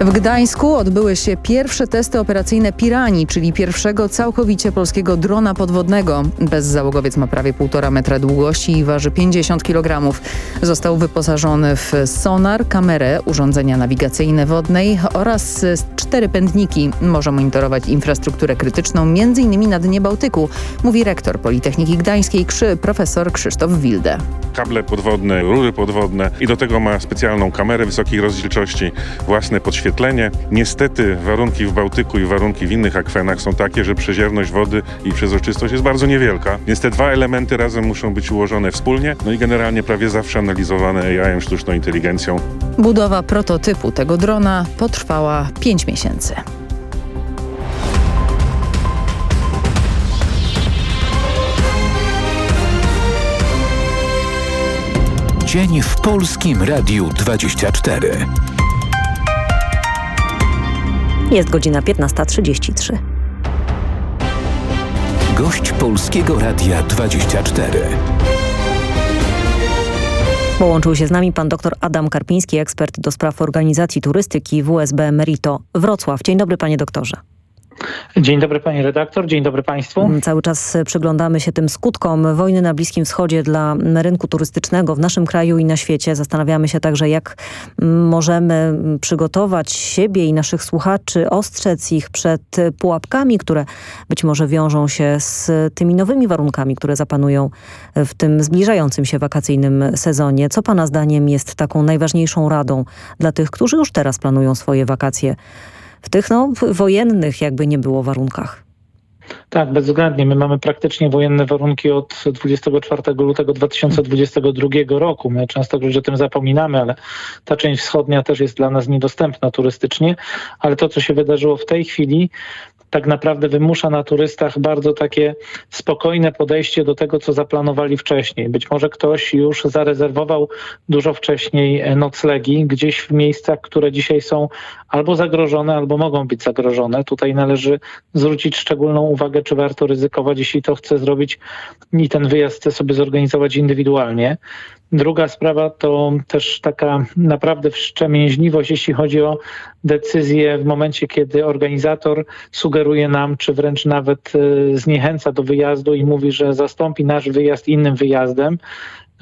W Gdańsku odbyły się pierwsze testy operacyjne Pirani, czyli pierwszego całkowicie polskiego drona podwodnego. Bezzałogowiec ma prawie 1,5 metra długości i waży 50 kg. Został wyposażony w sonar, kamerę, urządzenia nawigacyjne wodnej oraz cztery pędniki. Może monitorować infrastrukturę krytyczną, m.in. na dnie Bałtyku, mówi rektor Politechniki Gdańskiej profesor Krzysztof Wilde. Kable podwodne, rury podwodne i do tego ma specjalną kamerę wysokiej rozdzielczości, własne podświetlenie podświetlenie. Niestety warunki w Bałtyku i warunki w innych akwenach są takie, że przezierność wody i przezroczystość jest bardzo niewielka. Więc te dwa elementy razem muszą być ułożone wspólnie, no i generalnie prawie zawsze analizowane AI-em, sztuczną inteligencją. Budowa prototypu tego drona potrwała 5 miesięcy. Dzień w Polskim Radiu 24. Jest godzina 15.33. Gość Polskiego Radia 24. Połączył się z nami pan dr Adam Karpiński, ekspert do spraw organizacji turystyki WSB Merito Wrocław. Dzień dobry panie doktorze. Dzień dobry pani redaktor, dzień dobry państwu. Cały czas przyglądamy się tym skutkom wojny na Bliskim Wschodzie dla rynku turystycznego w naszym kraju i na świecie. Zastanawiamy się także jak możemy przygotować siebie i naszych słuchaczy, ostrzec ich przed pułapkami, które być może wiążą się z tymi nowymi warunkami, które zapanują w tym zbliżającym się wakacyjnym sezonie. Co pana zdaniem jest taką najważniejszą radą dla tych, którzy już teraz planują swoje wakacje w tych no, wojennych jakby nie było warunkach. Tak, bezwzględnie. My mamy praktycznie wojenne warunki od 24 lutego 2022 roku. My często już o tym zapominamy, ale ta część wschodnia też jest dla nas niedostępna turystycznie. Ale to, co się wydarzyło w tej chwili, tak naprawdę wymusza na turystach bardzo takie spokojne podejście do tego, co zaplanowali wcześniej. Być może ktoś już zarezerwował dużo wcześniej noclegi gdzieś w miejscach, które dzisiaj są albo zagrożone, albo mogą być zagrożone. Tutaj należy zwrócić szczególną uwagę, czy warto ryzykować, jeśli to chce zrobić i ten wyjazd chce sobie zorganizować indywidualnie. Druga sprawa to też taka naprawdę wstrzemięźliwość, jeśli chodzi o decyzję w momencie, kiedy organizator sugeruje nam, czy wręcz nawet y, zniechęca do wyjazdu i mówi, że zastąpi nasz wyjazd innym wyjazdem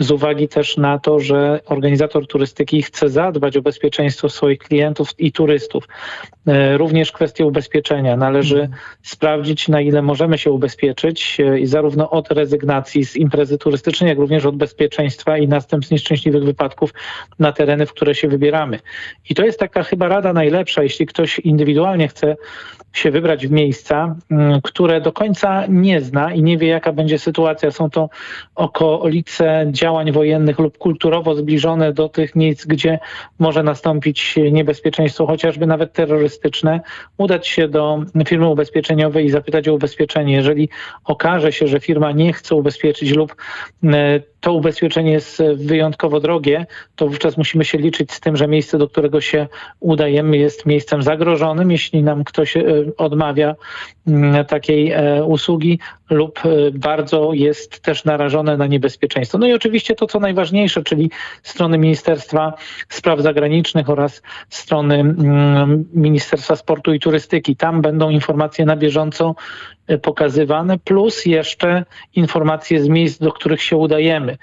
z uwagi też na to, że organizator turystyki chce zadbać o bezpieczeństwo swoich klientów i turystów. E, również kwestie ubezpieczenia. Należy mm. sprawdzić, na ile możemy się ubezpieczyć e, i zarówno od rezygnacji z imprezy turystycznej, jak również od bezpieczeństwa i następstw nieszczęśliwych wypadków na tereny, w które się wybieramy. I to jest taka chyba rada najlepsza, jeśli ktoś indywidualnie chce się wybrać w miejsca, mm, które do końca nie zna i nie wie, jaka będzie sytuacja. Są to okolice działań wojennych lub kulturowo zbliżone do tych miejsc, gdzie może nastąpić niebezpieczeństwo, chociażby nawet terrorystyczne, udać się do firmy ubezpieczeniowej i zapytać o ubezpieczenie. Jeżeli okaże się, że firma nie chce ubezpieczyć lub e, to ubezpieczenie jest wyjątkowo drogie, to wówczas musimy się liczyć z tym, że miejsce, do którego się udajemy jest miejscem zagrożonym, jeśli nam ktoś e, odmawia mm, takiej e, usługi lub e, bardzo jest też narażone na niebezpieczeństwo. No i oczywiście to, co najważniejsze, czyli strony Ministerstwa Spraw Zagranicznych oraz strony mm, Ministerstwa Sportu i Turystyki. Tam będą informacje na bieżąco E, pokazywane, plus jeszcze informacje z miejsc, do których się udajemy.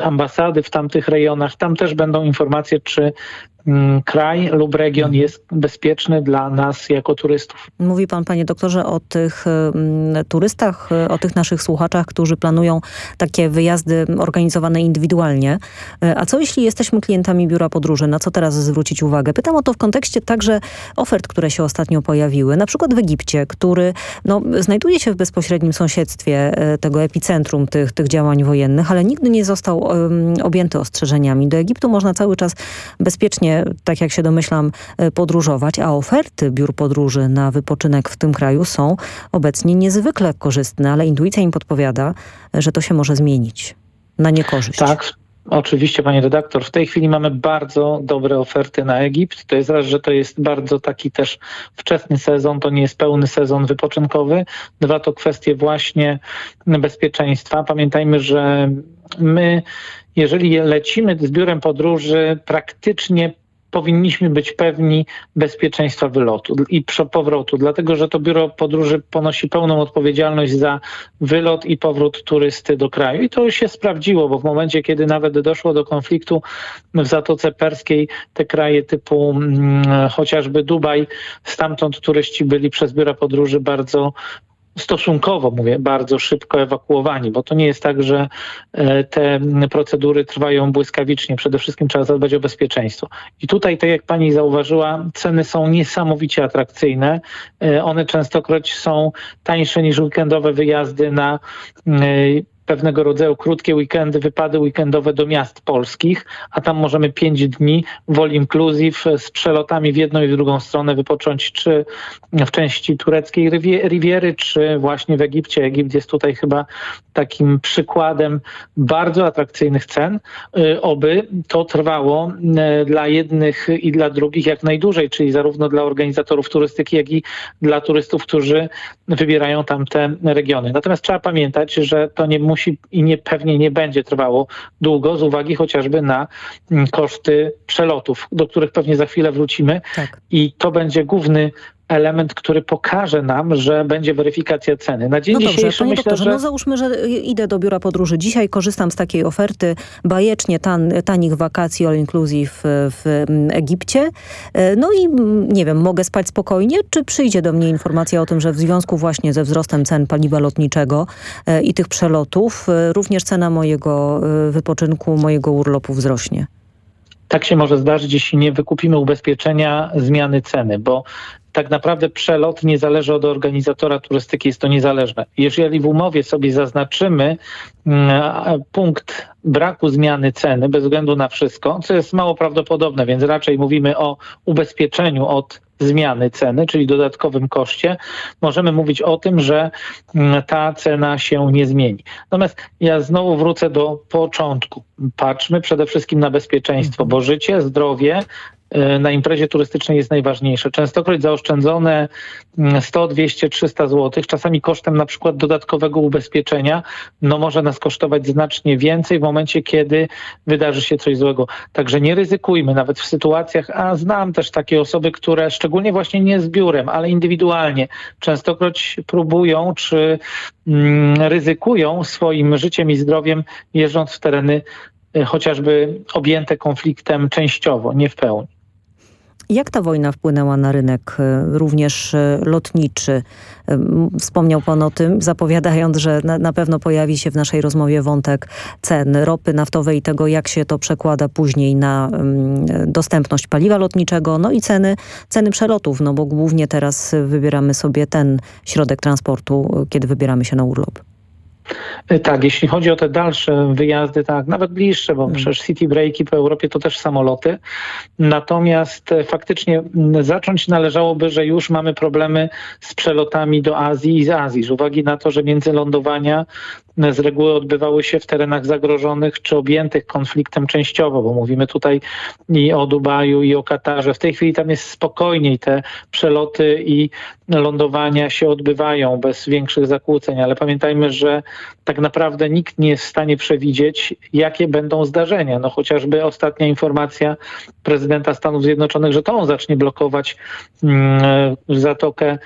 Ambasady w tamtych rejonach, tam też będą informacje, czy kraj lub region jest bezpieczny dla nas jako turystów. Mówi pan, panie doktorze, o tych mm, turystach, o tych naszych słuchaczach, którzy planują takie wyjazdy organizowane indywidualnie. E, a co jeśli jesteśmy klientami biura podróży? Na co teraz zwrócić uwagę? Pytam o to w kontekście także ofert, które się ostatnio pojawiły. Na przykład w Egipcie, który no, znajduje się w bezpośrednim sąsiedztwie e, tego epicentrum tych, tych działań wojennych, ale nigdy nie został um, objęty ostrzeżeniami. Do Egiptu można cały czas bezpiecznie tak jak się domyślam, e, podróżować, a oferty biur podróży na wypoczynek w tym kraju są obecnie niezwykle korzystne, ale intuicja im podpowiada, że to się może zmienić na niekorzyść. Tak, Oczywiście, panie redaktor. W tej chwili mamy bardzo dobre oferty na Egipt. To jest raz, że to jest bardzo taki też wczesny sezon, to nie jest pełny sezon wypoczynkowy. Dwa to kwestie właśnie bezpieczeństwa. Pamiętajmy, że my, jeżeli lecimy z biurem podróży, praktycznie powinniśmy być pewni bezpieczeństwa wylotu i powrotu, dlatego że to biuro podróży ponosi pełną odpowiedzialność za wylot i powrót turysty do kraju. I to się sprawdziło, bo w momencie, kiedy nawet doszło do konfliktu w Zatoce Perskiej, te kraje typu hmm, chociażby Dubaj, stamtąd turyści byli przez biura podróży bardzo stosunkowo, mówię, bardzo szybko ewakuowani, bo to nie jest tak, że e, te procedury trwają błyskawicznie. Przede wszystkim trzeba zadbać o bezpieczeństwo. I tutaj, tak jak pani zauważyła, ceny są niesamowicie atrakcyjne. E, one częstokroć są tańsze niż weekendowe wyjazdy na e, pewnego rodzaju krótkie weekendy, wypady weekendowe do miast polskich, a tam możemy pięć dni vol inclusive z przelotami w jedną i w drugą stronę wypocząć, czy w części tureckiej Riviery, czy właśnie w Egipcie. Egipt jest tutaj chyba takim przykładem bardzo atrakcyjnych cen. Y, oby to trwało y, dla jednych i dla drugich jak najdłużej, czyli zarówno dla organizatorów turystyki, jak i dla turystów, którzy wybierają tamte regiony. Natomiast trzeba pamiętać, że to nie musi i nie, pewnie nie będzie trwało długo z uwagi chociażby na mm, koszty przelotów, do których pewnie za chwilę wrócimy. Tak. I to będzie główny element, który pokaże nam, że będzie weryfikacja ceny. Na dzień no dzisiejszy dobrze, panie myślę, doktorze, że... no załóżmy, że idę do biura podróży. Dzisiaj korzystam z takiej oferty bajecznie tan, tanich wakacji all inclusive w Egipcie. E, no i nie wiem, mogę spać spokojnie, czy przyjdzie do mnie informacja o tym, że w związku właśnie ze wzrostem cen paliwa lotniczego e, i tych przelotów e, również cena mojego wypoczynku, mojego urlopu wzrośnie? Tak się może zdarzyć, jeśli nie wykupimy ubezpieczenia zmiany ceny, bo tak naprawdę przelot nie zależy od organizatora turystyki, jest to niezależne. Jeżeli w umowie sobie zaznaczymy mm, punkt braku zmiany ceny bez względu na wszystko, co jest mało prawdopodobne, więc raczej mówimy o ubezpieczeniu od zmiany ceny, czyli dodatkowym koszcie, możemy mówić o tym, że mm, ta cena się nie zmieni. Natomiast ja znowu wrócę do początku. Patrzmy przede wszystkim na bezpieczeństwo, bo życie, zdrowie na imprezie turystycznej jest najważniejsze. Częstokroć zaoszczędzone 100, 200, 300 zł, czasami kosztem na przykład dodatkowego ubezpieczenia, no może nas kosztować znacznie więcej w momencie, kiedy wydarzy się coś złego. Także nie ryzykujmy nawet w sytuacjach, a znam też takie osoby, które szczególnie właśnie nie z biurem, ale indywidualnie częstokroć próbują czy mm, ryzykują swoim życiem i zdrowiem jeżdżąc w tereny e, chociażby objęte konfliktem częściowo, nie w pełni. Jak ta wojna wpłynęła na rynek, e, również e, lotniczy? E, wspomniał Pan o tym, zapowiadając, że na, pewno pojawi się w naszej rozmowie wątek cen ropy naftowej i tego, jak się to przekłada później na um, dostępność paliwa lotniczego, no i ceny, ceny przelotów, no bo głównie teraz wybieramy sobie ten środek transportu, kiedy wybieramy się na urlop. E, tak, jeśli chodzi o te dalsze wyjazdy, tak, nawet bliższe, bo hmm. przecież city breaki po Europie to też samoloty. Natomiast e, faktycznie zacząć należałoby, że już mamy problemy z przelotami do Azji i z Azji, z uwagi na to, że międzylądowania z reguły odbywały się w terenach zagrożonych czy objętych konfliktem częściowo, bo mówimy tutaj i o Dubaju, i o Katarze. W tej chwili tam jest spokojniej, te przeloty i lądowania się odbywają bez większych zakłóceń, ale pamiętajmy, że tak naprawdę nikt nie jest w stanie przewidzieć, jakie będą zdarzenia. No chociażby ostatnia informacja prezydenta Stanów Zjednoczonych, że to on zacznie blokować mm, Zatokę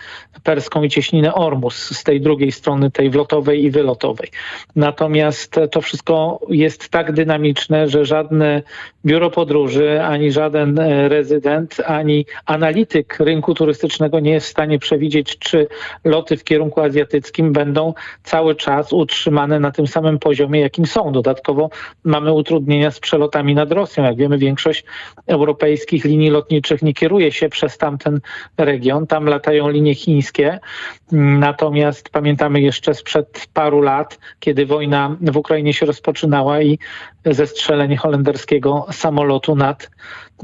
Perską i cieśninę Ormus z tej drugiej strony, tej wlotowej i wylotowej. Natomiast to wszystko jest tak dynamiczne, że żadne biuro podróży, ani żaden e, rezydent, ani analityk rynku turystycznego nie jest w stanie przewidzieć, czy loty w kierunku azjatyckim będą cały czas utrzymane na tym samym poziomie, jakim są. Dodatkowo mamy utrudnienia z przelotami nad Rosją. Jak wiemy, większość europejskich linii lotniczych nie kieruje się przez tamten region. Tam latają linie chińskie. Natomiast pamiętamy jeszcze sprzed paru lat, kiedy wojna w Ukrainie się rozpoczynała i zestrzelenie holenderskiego samolotu nad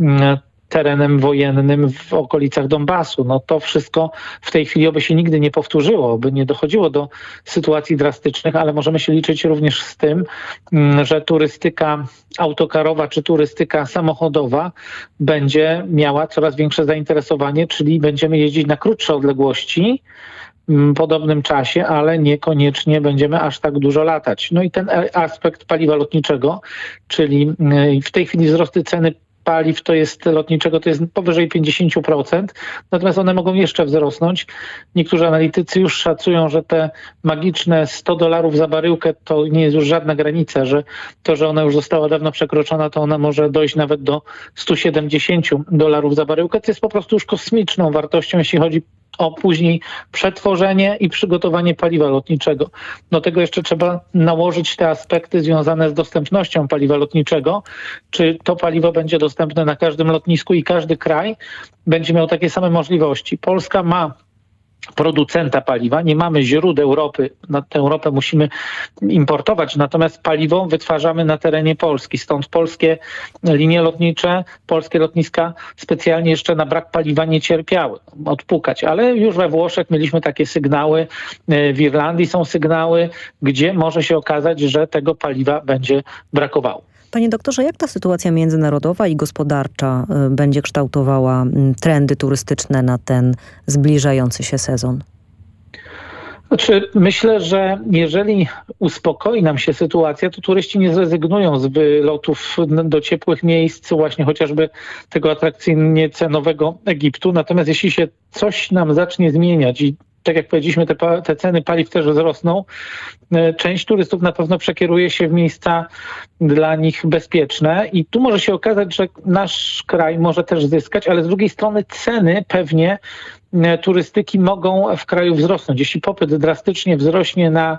mm, terenem wojennym w okolicach Donbasu. No to wszystko w tej chwili oby się nigdy nie powtórzyło, by nie dochodziło do sytuacji drastycznych, ale możemy się liczyć również z tym, mm, że turystyka autokarowa czy turystyka samochodowa będzie miała coraz większe zainteresowanie, czyli będziemy jeździć na krótsze odległości, podobnym czasie, ale niekoniecznie będziemy aż tak dużo latać. No i ten aspekt paliwa lotniczego, czyli w tej chwili wzrosty ceny paliw to jest lotniczego to jest powyżej 50%, natomiast one mogą jeszcze wzrosnąć. Niektórzy analitycy już szacują, że te magiczne 100 dolarów za baryłkę to nie jest już żadna granica, że to, że ona już została dawno przekroczona, to ona może dojść nawet do 170 dolarów za baryłkę. To jest po prostu już kosmiczną wartością, jeśli chodzi o później przetworzenie i przygotowanie paliwa lotniczego. Do tego jeszcze trzeba nałożyć te aspekty związane z dostępnością paliwa lotniczego. Czy to paliwo będzie dostępne na każdym lotnisku i każdy kraj będzie miał takie same możliwości. Polska ma producenta paliwa, nie mamy źródeł ropy, na tę ropę musimy importować, natomiast paliwo wytwarzamy na terenie Polski, stąd polskie linie lotnicze, polskie lotniska specjalnie jeszcze na brak paliwa nie cierpiały, odpukać, ale już we Włoszech mieliśmy takie sygnały, w Irlandii są sygnały, gdzie może się okazać, że tego paliwa będzie brakowało. Panie doktorze, jak ta sytuacja międzynarodowa i gospodarcza y, będzie kształtowała trendy turystyczne na ten zbliżający się sezon? Znaczy, myślę, że jeżeli uspokoi nam się sytuacja, to turyści nie zrezygnują z wylotów do ciepłych miejsc, właśnie chociażby tego atrakcyjnie cenowego Egiptu. Natomiast jeśli się coś nam zacznie zmieniać i tak jak powiedzieliśmy, te, te, ceny paliw też wzrosną. E, część turystów na pewno przekieruje się w miejsca dla nich bezpieczne i tu może się okazać, że nasz kraj może też zyskać, ale z drugiej strony ceny pewnie turystyki mogą w kraju wzrosnąć. Jeśli popyt drastycznie wzrośnie na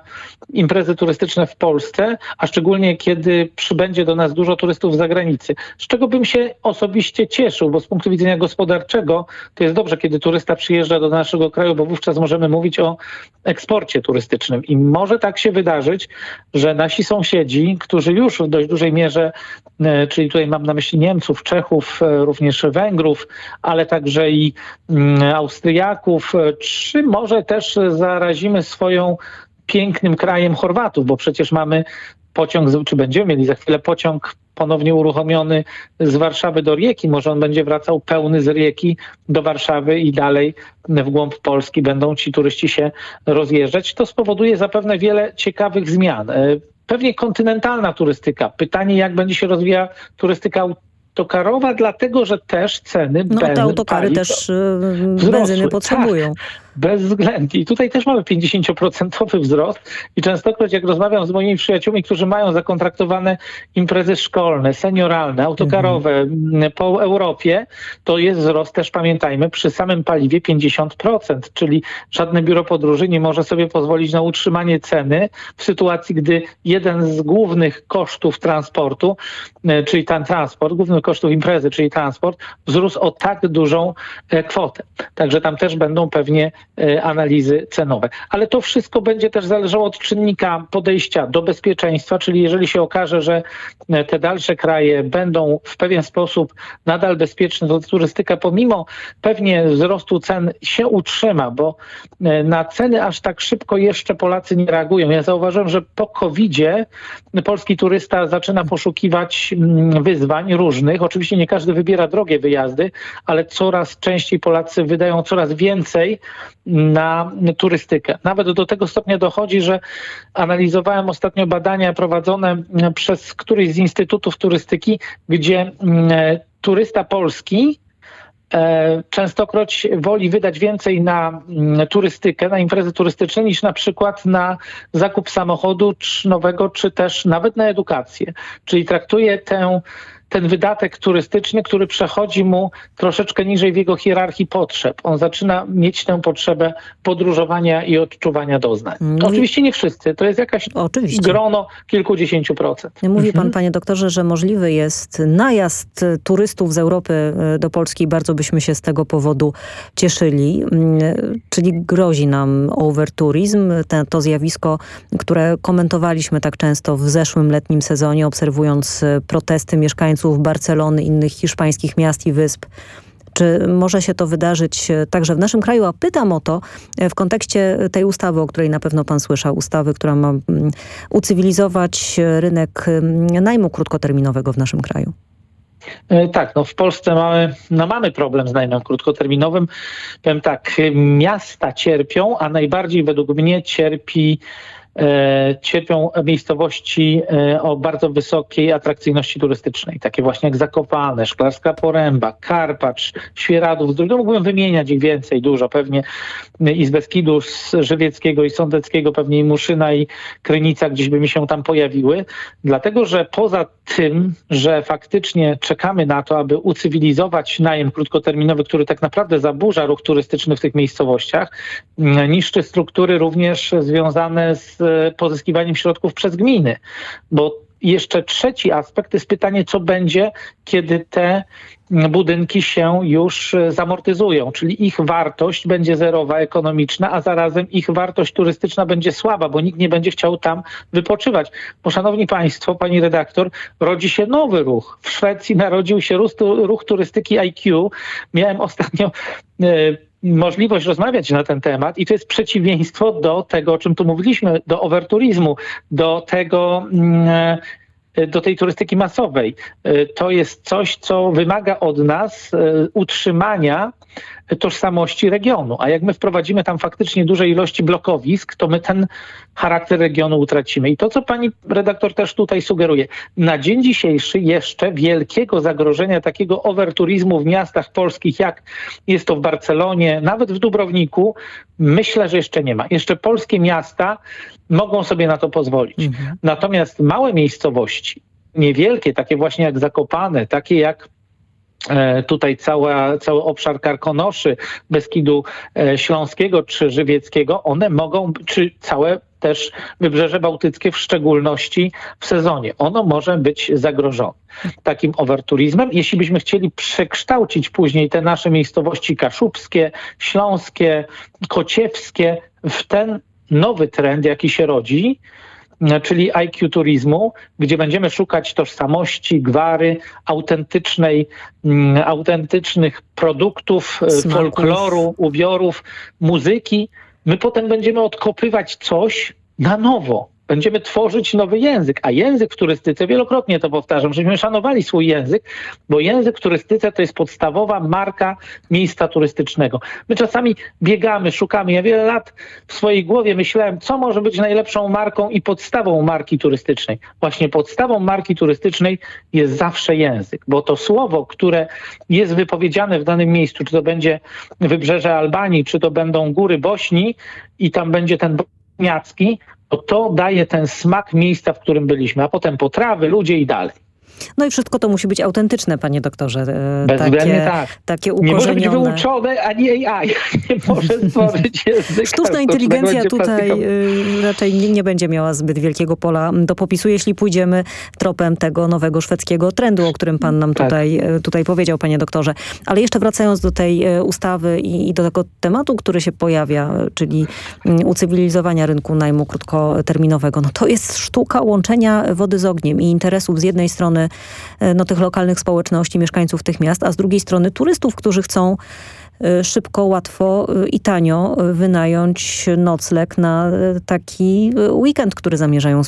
imprezy turystyczne w Polsce, a szczególnie kiedy przybędzie do nas dużo turystów z zagranicy, z czego bym się osobiście cieszył, bo z punktu widzenia gospodarczego to jest dobrze, kiedy turysta przyjeżdża do naszego kraju, bo wówczas możemy mówić o eksporcie turystycznym. I może tak się wydarzyć, że nasi sąsiedzi, którzy już w dość dużej mierze, e, czyli tutaj mam na myśli Niemców, Czechów, e, również Węgrów, ale także i mm, Austriaków, e, czy może też zarazimy swoją pięknym krajem Chorwatów, bo przecież mamy pociąg, czy będziemy mieli za chwilę pociąg ponownie uruchomiony z Warszawy do Rieki. Może on będzie wracał pełny z Rieki do Warszawy i dalej w głąb Polski będą ci turyści się rozjeżdżać. To spowoduje zapewne wiele ciekawych zmian. Pewnie kontynentalna turystyka. Pytanie, jak będzie się rozwijała turystyka autokarowa, dlatego że też ceny no, benzyny, te autokary paliw też y, benzyny potrzebują. Tak, bezwzględnie. I tutaj też mamy 50% wzrost i częstokroć jak rozmawiam z moimi przyjaciółmi, którzy mają zakontraktowane imprezy szkolne, senioralne, autokarowe mhm. po Europie, to jest wzrost też, pamiętajmy, przy samym paliwie 50%, czyli żadne biuro podróży nie może sobie pozwolić na utrzymanie ceny w sytuacji, gdy jeden z głównych kosztów transportu, e, czyli ten transport, głównych kosztów imprezy, czyli transport, wzrósł o tak dużą e, kwotę. Także tam też będą pewnie analizy cenowe. Ale to wszystko będzie też zależało od czynnika podejścia do bezpieczeństwa, czyli jeżeli się okaże, że e, te dalsze kraje będą w pewien sposób nadal bezpieczne, to turystyka pomimo pewnie wzrostu cen się utrzyma, bo e, na ceny aż tak szybko jeszcze Polacy nie reagują. Ja zauważyłem, że po COVID-zie polski turysta zaczyna poszukiwać mm, wyzwań różnych. Oczywiście nie każdy wybiera drogie wyjazdy, ale coraz częściej Polacy wydają coraz więcej na turystykę. Nawet do tego stopnia dochodzi, że analizowałem ostatnio badania prowadzone przez któryś z instytutów turystyki, gdzie mm, turysta polski e, częstokroć woli wydać więcej na mm, turystykę, na imprezy turystyczne niż na przykład na zakup samochodu nowego, czy też nawet na edukację. Czyli traktuje tę ten wydatek turystyczny, który przechodzi mu troszeczkę niżej w jego hierarchii potrzeb. On zaczyna mieć tę potrzebę podróżowania i odczuwania doznań. Oczywiście nie wszyscy, to jest jakaś Oczywiście. grono kilkudziesięciu procent. Mówi mhm. pan, panie doktorze, że możliwy jest najazd turystów z Europy e, do Polski. Bardzo byśmy się z tego powodu cieszyli. Mm, czyli grozi nam overturizm, to zjawisko, które komentowaliśmy tak często w zeszłym letnim sezonie, obserwując e, protesty mieszkańców mieszkańców Barcelony, innych hiszpańskich miast i wysp. Czy może się to wydarzyć e, także w naszym kraju? A pytam o to e, w kontekście tej ustawy, o której na pewno pan słyszał. Ustawy, która ma mm, ucywilizować rynek mm, najmu krótkoterminowego w naszym kraju. E, tak, no w Polsce mamy, no mamy problem z najmem krótkoterminowym. Powiem tak, miasta cierpią, a najbardziej według mnie cierpi E, cierpią miejscowości e, o bardzo wysokiej atrakcyjności turystycznej, takie właśnie jak Zakopane, Szklarska Poręba, Karpacz, Świeradów, no mógłbym wymieniać ich więcej, dużo, pewnie. I z Beskidu, z Żywieckiego i Sądeckiego, pewnie i Muszyna i Krynica gdzieś by mi się tam pojawiły, dlatego że poza tym, że faktycznie czekamy na to, aby ucywilizować najem krótkoterminowy, który tak naprawdę zaburza ruch turystyczny w tych miejscowościach, niszczy struktury również związane z pozyskiwaniem środków przez gminy, bo jeszcze trzeci aspekt jest pytanie, co będzie, kiedy te budynki się już zamortyzują, czyli ich wartość będzie zerowa, ekonomiczna, a zarazem ich wartość turystyczna będzie słaba, bo nikt nie będzie chciał tam wypoczywać. Bo szanowni państwo, pani redaktor, rodzi się nowy ruch. W Szwecji narodził się ruch turystyki IQ. Miałem ostatnio e, możliwość rozmawiać na ten temat i to jest przeciwieństwo do tego, o czym tu mówiliśmy, do overturizmu, do tego mm, e, do tej turystyki masowej. E, to jest coś, co wymaga od nas e, utrzymania tożsamości regionu. A jak my wprowadzimy tam faktycznie duże ilości blokowisk, to my ten charakter regionu utracimy. I to, co pani redaktor też tutaj sugeruje, na dzień dzisiejszy jeszcze wielkiego zagrożenia takiego overturizmu w miastach polskich, jak jest to w Barcelonie, nawet w Dubrowniku, myślę, że jeszcze nie ma. Jeszcze polskie miasta mogą sobie na to pozwolić. Mhm. Natomiast małe miejscowości, niewielkie, takie właśnie jak Zakopane, takie jak tutaj cała, cały obszar Karkonoszy, Beskidu e, Śląskiego czy Żywieckiego, one mogą, czy całe też Wybrzeże Bałtyckie w szczególności w sezonie. Ono może być zagrożone takim overturizmem. Jeśli byśmy chcieli przekształcić później te nasze miejscowości kaszubskie, śląskie, kociewskie w ten nowy trend, jaki się rodzi, czyli IQ turizmu, gdzie będziemy szukać tożsamości, gwary, autentycznej, mm, autentycznych produktów, e, Smaków. folkloru, ubiorów, muzyki. My potem będziemy odkopywać coś na nowo. Będziemy tworzyć nowy język, a język w turystyce, wielokrotnie to powtarzam, żebyśmy szanowali swój język, bo język w turystyce to jest podstawowa marka miejsca turystycznego. My czasami biegamy, szukamy. Ja wiele lat w swojej głowie myślałem, co może być najlepszą marką i podstawą marki turystycznej. Właśnie podstawą marki turystycznej jest zawsze język, bo to słowo, które jest wypowiedziane w danym miejscu, czy to będzie wybrzeże Albanii, czy to będą góry Bośni i tam będzie ten Bośniacki, to to daje ten smak miejsca, w którym byliśmy, a potem potrawy, ludzie i dalej. No i wszystko to musi być autentyczne, panie doktorze. e, Bezwzględnie takie, tak. takie Nie może być ukorzenione. wyuczone ani AI. Nie może stworzyć języka. Sztuczna inteligencja tutaj y, raczej nie, nie będzie miała zbyt wielkiego pola do popisu, jeśli pójdziemy tropem tego nowego szwedzkiego trendu, o którym pan nam Tak. tutaj, y, tutaj powiedział, panie doktorze. Ale jeszcze wracając do tej y, ustawy i, i do tego tematu, który się pojawia, czyli ucywilizowania rynku najmu krótkoterminowego, no to jest sztuka łączenia wody z ogniem i interesów z jednej strony y, no, tych lokalnych społeczności, mieszkańców tych miast, a z drugiej strony turystów, którzy chcą y, szybko, łatwo y, i tanio wynająć nocleg na taki weekend, który zamierzają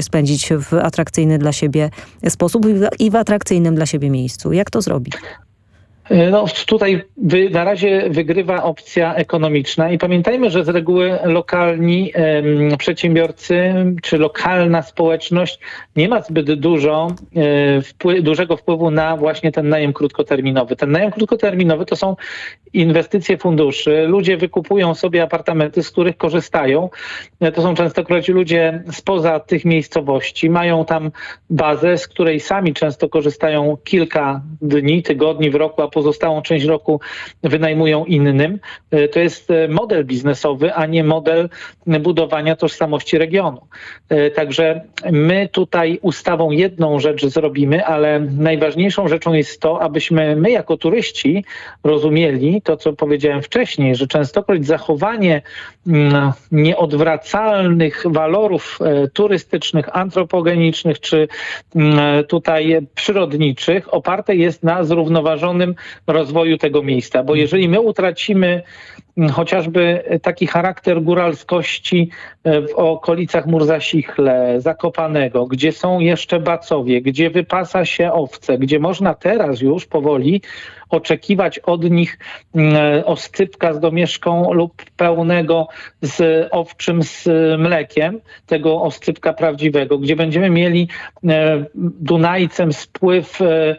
spędzić w atrakcyjny dla siebie sposób i w atrakcyjnym dla siebie miejscu. Jak to zrobić? No tutaj wy, na razie wygrywa opcja ekonomiczna i pamiętajmy, że z reguły lokalni przedsiębiorcy czy lokalna społeczność nie ma zbyt dużo, e, wpły, dużego wpływu na właśnie ten najem krótkoterminowy. Ten najem krótkoterminowy to są inwestycje funduszy. Ludzie wykupują sobie apartamenty, z których korzystają. E, To są częstokroć ludzie spoza tych miejscowości. Mają tam bazę, z której sami często korzystają kilka dni, tygodni w roku, a pozostałą część roku wynajmują innym. E, To jest e, model biznesowy, a nie model budowania tożsamości regionu. E, Także my tutaj ustawą jedną rzecz zrobimy, ale najważniejszą rzeczą jest to, abyśmy my jako turyści rozumieli to, co powiedziałem wcześniej, że częstokroć zachowanie mm, nieodwracalnych walorów turystycznych, antropogenicznych czy mm, tutaj przyrodniczych oparte jest na zrównoważonym rozwoju tego miejsca. Bo jeżeli my utracimy mm, chociażby taki charakter góralskości e, w okolicach Murzasichle, Zakopanego, gdzie są jeszcze bacowie, gdzie wypasa się owce, gdzie można teraz już powoli oczekiwać od nich mm, oscypka z domieszką lub pełnego z owczym z mlekiem, tego oscypka prawdziwego, gdzie będziemy mieli e, Dunajcem spływ e,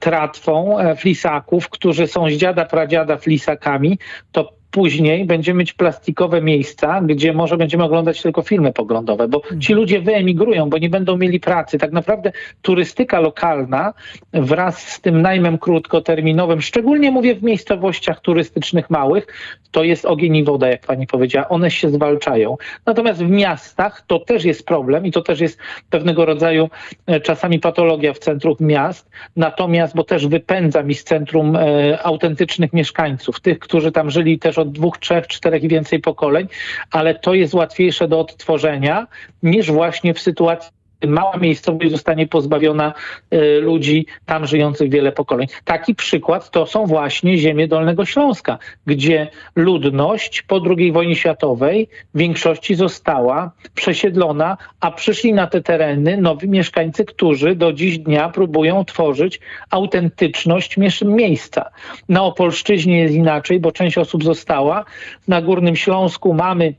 tratwą e, flisaków, którzy są z dziada pradziada flisakami, to później będziemy mieć plastikowe miejsca, gdzie może będziemy oglądać tylko filmy poglądowe, bo ci ludzie wyemigrują, bo nie będą mieli pracy. Tak naprawdę turystyka lokalna wraz z tym najmem krótkoterminowym, szczególnie mówię w miejscowościach turystycznych małych, to jest ogień i woda, jak pani powiedziała. One się zwalczają. Natomiast w miastach to też jest problem i to też jest pewnego rodzaju e, czasami patologia w centrum miast. Natomiast, bo też wypędza mi z centrum e, autentycznych mieszkańców, tych, którzy tam żyli też od dwóch, trzech, czterech i więcej pokoleń, ale to jest łatwiejsze do odtworzenia niż właśnie w sytuacji mała miejscowość zostanie pozbawiona e, ludzi tam żyjących wiele pokoleń. Taki przykład to są właśnie ziemie Dolnego Śląska, gdzie ludność po II wojnie światowej w większości została przesiedlona, a przyszli na te tereny nowi mieszkańcy, którzy do dziś dnia próbują tworzyć autentyczność miejsca. Na Opolszczyźnie jest inaczej, bo część osób została. Na Górnym Śląsku mamy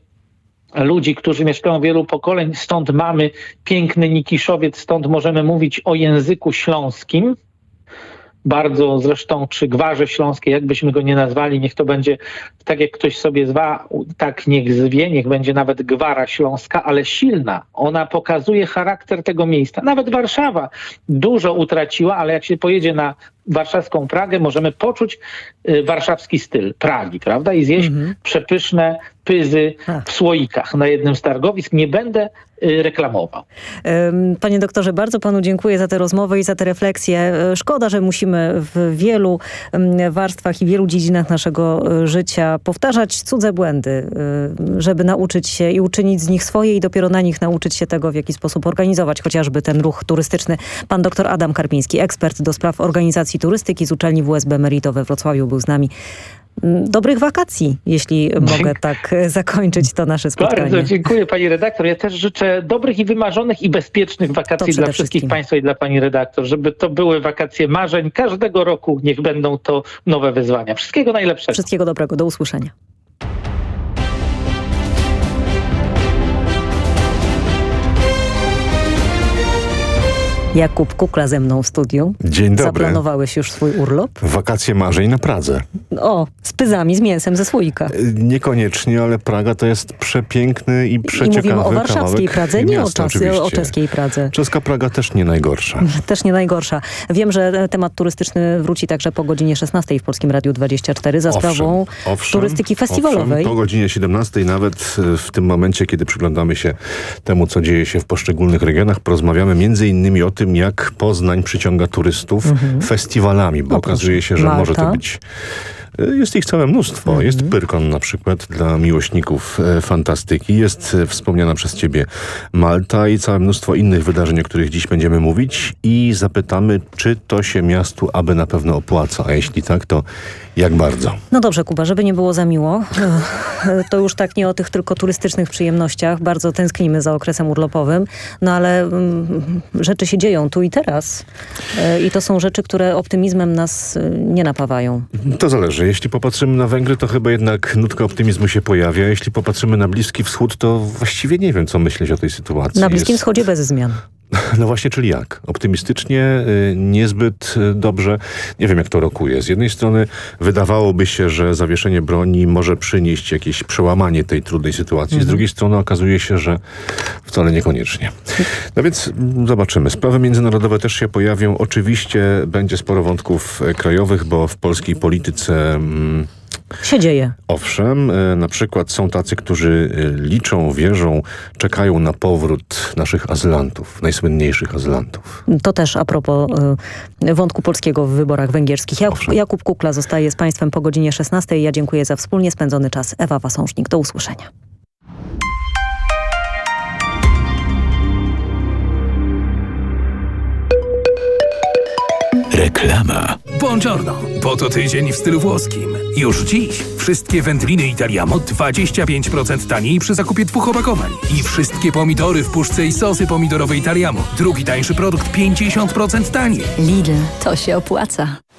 ludzi, którzy mieszkają wielu pokoleń, stąd mamy piękny Nikiszowiec, stąd możemy mówić o języku śląskim, bardzo zresztą przy Gwarze Śląskiej, jakbyśmy go nie nazwali, niech to będzie tak jak ktoś sobie zwa, tak niech zwie, niech będzie nawet Gwara Śląska, ale silna. Ona pokazuje charakter tego miejsca. Nawet Warszawa dużo utraciła, ale jak się pojedzie na warszawską Pragę, możemy poczuć y, warszawski styl Pragi, prawda? I zjeść przepyszne pyzy w słoikach na jednym z targowisk. Nie będę reklamował. Em, Panie doktorze, bardzo panu dziękuję za tę rozmowę i za te refleksje. E, Szkoda, że musimy w wielu warstwach i wielu dziedzinach naszego e, życia powtarzać cudze błędy, e, żeby nauczyć się i uczynić z nich swoje i dopiero na nich nauczyć się tego, w jaki sposób organizować chociażby ten ruch turystyczny. Pan doktor Adam Karpiński, ekspert do spraw organizacji turystyki z uczelni WSB Merito we Wrocławiu był z nami. Mm, Dobrych wakacji, jeśli mogę tak e, zakończyć to nasze spotkanie. Bardzo dziękuję pani redaktor. Ja też życzę dobrych i wymarzonych i bezpiecznych wakacji dla wszystkich państwa i dla pani redaktor, żeby to były wakacje marzeń. Każdego roku niech będą to nowe wyzwania. Wszystkiego najlepszego. Wszystkiego dobrego. Do usłyszenia. Jakub Kukla ze mną w studiu. Dzień dobry. Zaplanowałeś już swój urlop? Wakacje marzeń na Pradze. O, z pyzami, z mięsem ze słoika. Niekoniecznie, ale Praga to jest przepiękny i I przeciekawy mówimy o warszawskiej Pradze, nie o, miasta, czas, oczywiście. o czeskiej Pradze. Czeska Praga też nie najgorsza. Też nie najgorsza. Wiem, że temat turystyczny wróci także po godzinie 16 w Polskim Radiu 24 za Owszem, sprawą owszem, turystyki festiwalowej. Owszem, po godzinie 17 nawet e, w tym momencie, kiedy przyglądamy się temu, co dzieje się w poszczególnych regionach, porozmawiamy między innymi o tym, jak Poznań przyciąga turystów Mhm. festiwalami, bo O, proszę. okazuje się, że Malta. może to być e, jest ich całe mnóstwo. Mhm. Jest Pyrkon na przykład dla miłośników e, fantastyki. Jest e, wspomniana przez ciebie Malta i całe mnóstwo innych wydarzeń, o których dziś będziemy mówić i zapytamy, czy to się miastu aby na pewno opłaca. A jeśli tak, to jak bardzo? No dobrze, Kuba, żeby nie było za miło, to już tak nie o tych tylko turystycznych przyjemnościach. Bardzo tęsknimy za okresem urlopowym, no ale mm, rzeczy się dzieją tu i teraz. E, I to są rzeczy, które optymizmem nas e, nie napawają. To zależy. Jeśli popatrzymy na Węgry, to chyba jednak nutka optymizmu się pojawia. Jeśli popatrzymy na Bliski Wschód, to właściwie nie wiem, co myśleć o tej sytuacji. Na Bliskim Jest- Wschodzie bez zmian. No właśnie, czyli jak? Optymistycznie, y, niezbyt y, dobrze. Nie wiem, jak to rokuje. Z jednej strony wydawałoby się, że zawieszenie broni może przynieść jakieś przełamanie tej trudnej sytuacji. Z Mhm. drugiej strony okazuje się, że wcale niekoniecznie. No więc zobaczymy. Sprawy międzynarodowe też się pojawią. Oczywiście będzie sporo wątków e, krajowych, bo w polskiej polityce... mm, Się dzieje. Owszem, e, na przykład są tacy, którzy e, liczą, wierzą, czekają na powrót naszych azylantów, najsłynniejszych azylantów. To też a propos y, wątku polskiego w wyborach węgierskich. Jak, Jakub Kukla zostaje z Państwem po godzinie 16. Ja dziękuję za wspólnie spędzony czas. Ewa Wasążnik. Do usłyszenia. Reklama. Buongiorno. Po to tydzień w stylu włoskim. Już dziś wszystkie wędliny Italiamo 25% taniej przy zakupie dwóch opakowań. I wszystkie pomidory w puszce i sosy pomidorowe Italiamo. Drugi tańszy produkt 50% taniej. Lidl, to się opłaca.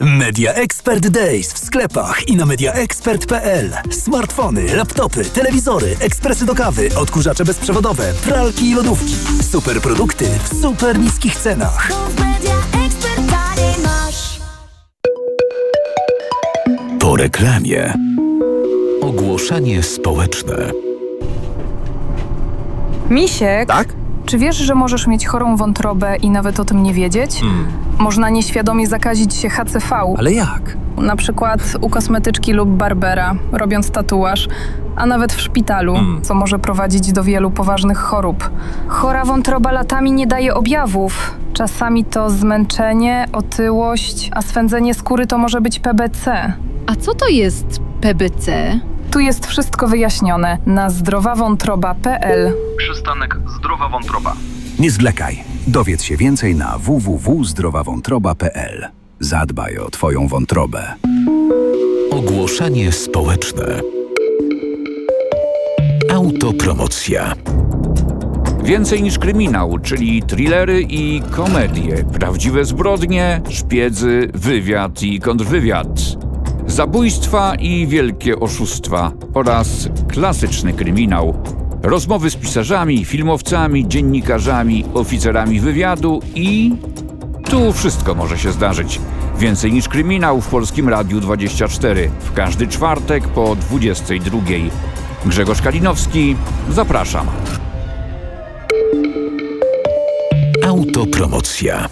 Media Expert Days w sklepach i na mediaexpert.pl. Smartfony, laptopy, telewizory, ekspresy do kawy, odkurzacze bezprzewodowe, pralki i lodówki. Super produkty w super niskich cenach. Po reklamie. Ogłoszenie społeczne. Misiek? Tak? Czy wiesz, że możesz mieć chorą wątrobę i nawet o tym nie wiedzieć? Można nieświadomie zakazić się HCV. Ale jak? Na przykład u kosmetyczki lub barbera, robiąc tatuaż, a nawet w szpitalu, Hmm. co może prowadzić do wielu poważnych chorób. Chora wątroba latami nie daje objawów. Czasami to zmęczenie, otyłość, a swędzenie skóry to może być PBC. A co to jest PBC? Tu jest wszystko wyjaśnione na zdrowawątroba.pl. Przystanek Zdrowa Wątroba. Nie zwlekaj. Dowiedz się więcej na www.zdrowawątroba.pl. Zadbaj o Twoją wątrobę. Ogłoszenie społeczne. Autopromocja. Więcej niż kryminał, czyli thrillery i komedie, prawdziwe zbrodnie, szpiedzy, wywiad i kontrwywiad. Zabójstwa i wielkie oszustwa oraz klasyczny kryminał. Rozmowy z pisarzami, filmowcami, dziennikarzami, oficerami wywiadu i... Tu wszystko może się zdarzyć. Więcej niż kryminał w Polskim Radiu 24. W każdy czwartek po 22. Grzegorz Kalinowski, zapraszam. Autopromocja.